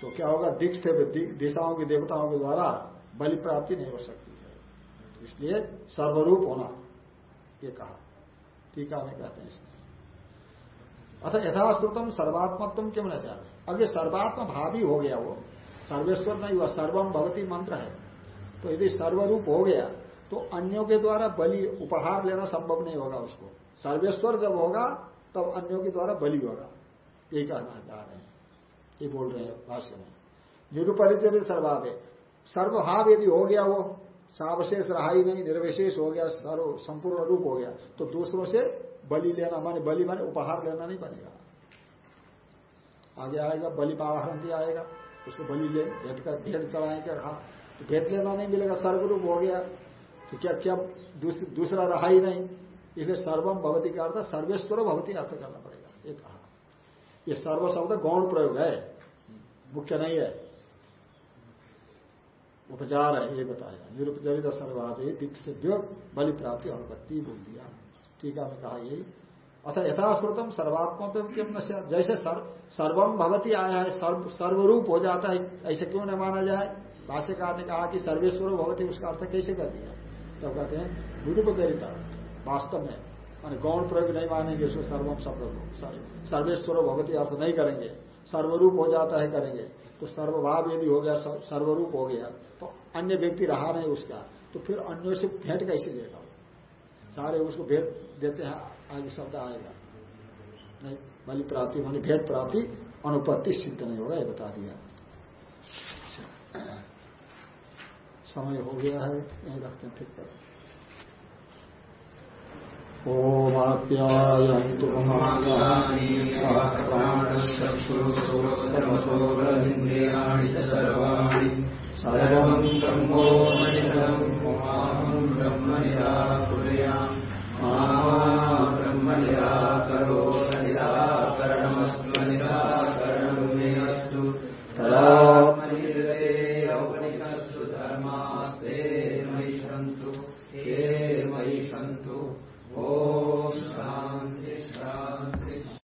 [SPEAKER 2] तो क्या होगा? दिक्ष दिशाओं की देवताओं के द्वारा बलि प्राप्ति नहीं हो सकती है। इसलिए सर्वरूप होना, ये कहा। टीका में कहते हैं इसमें। अतः यथाश्रुतम सर्वात्मत्व क्यों न चाह अब ये सर्वात्म भावी हो गया वो। सर्वेश्वर नहीं हुआ सर्वम भगवती मंत्र है। तो यदि सर्वरूप हो गया तो अन्यों के द्वारा बलि उपहार लेना संभव नहीं होगा उसको। सर्वेश्वर जब होगा, तब अन्यों के द्वारा बलि होगा। ये कहना चाह रहे हैं। ये बोल रहे हैं भाष्य में। निरुपरिचरित सर्वाभ सर्वभाव यदि हो गया वो, सावशेष रहा ही नहीं, निर्विशेष हो गया, सर्व संपूर्ण रूप हो गया तो दूसरों से बलि लेना माने बलि माने उपहार लेना नहीं बनेगा। आगे आएगा, बलि पावाहरण भी आएगा, उसको बलि ले, भेंट कर, भेंट चढ़ाएँगे हाँ तो भेंट लेना नहीं मिलेगा, सर्वरूप हो गया। तो क्या क्या दूसरा रहा ही नहीं। इसलिए सर्वम भवती का अर्थ सर्वेश्वर भवती, अर्थ करना पड़ेगा। ये कहा। ये सर्व शब्द गौण प्रयोग है। मुख्य नहीं है। उपचार है, ये बताया। निरुपचरित सर्वादे दिक्सिद्यो बलि प्राप्ति अनुपत्ति बोल दिया टीका में कहा यही। अथा यथाश्रुतम सर्वात्मा पे क्यों न जैसे सर्वम भवती आया है, सर्व, सर्वरूप हो जाता है, ऐसे क्यों न माना जाए? भाष्यकार ने कहा कि सर्वेश्वर भवती, उसका अर्थ कैसे कर दिया? तो कहते हैं निरुपचरिता वास्तव में। मान गौण प्रयोग नहीं मानेंगे उसको सर्वम शब्द सर्वेश्वर भगवती अर्थ नहीं करेंगे। सर्वरूप हो जाता है, करेंगे। तो सर्वभाव यदि हो गया सर्वरूप हो गया। तो अन्य व्यक्ति रहा नहीं उसका तो फिर अन्यों से भेंट कैसे देगा सारे उसको भेंट देते हैं, आगे शब्द आएगा। नहीं, बलि प्राप्ति, मानी भेंट प्राप्ति, अनुपत्ति सिद्ध नहीं होगा, ये बता दिया। समय हो गया है, यही रखते ठीक कर ओमाप्यायन्तु
[SPEAKER 1] प्राणश्चक्षुश्रोत्रमथोरन्द्रियाणि च सर्वाणि। सर्वम् ब्रह्मोपनिषदम् ब्रह्म निराकुर्याम्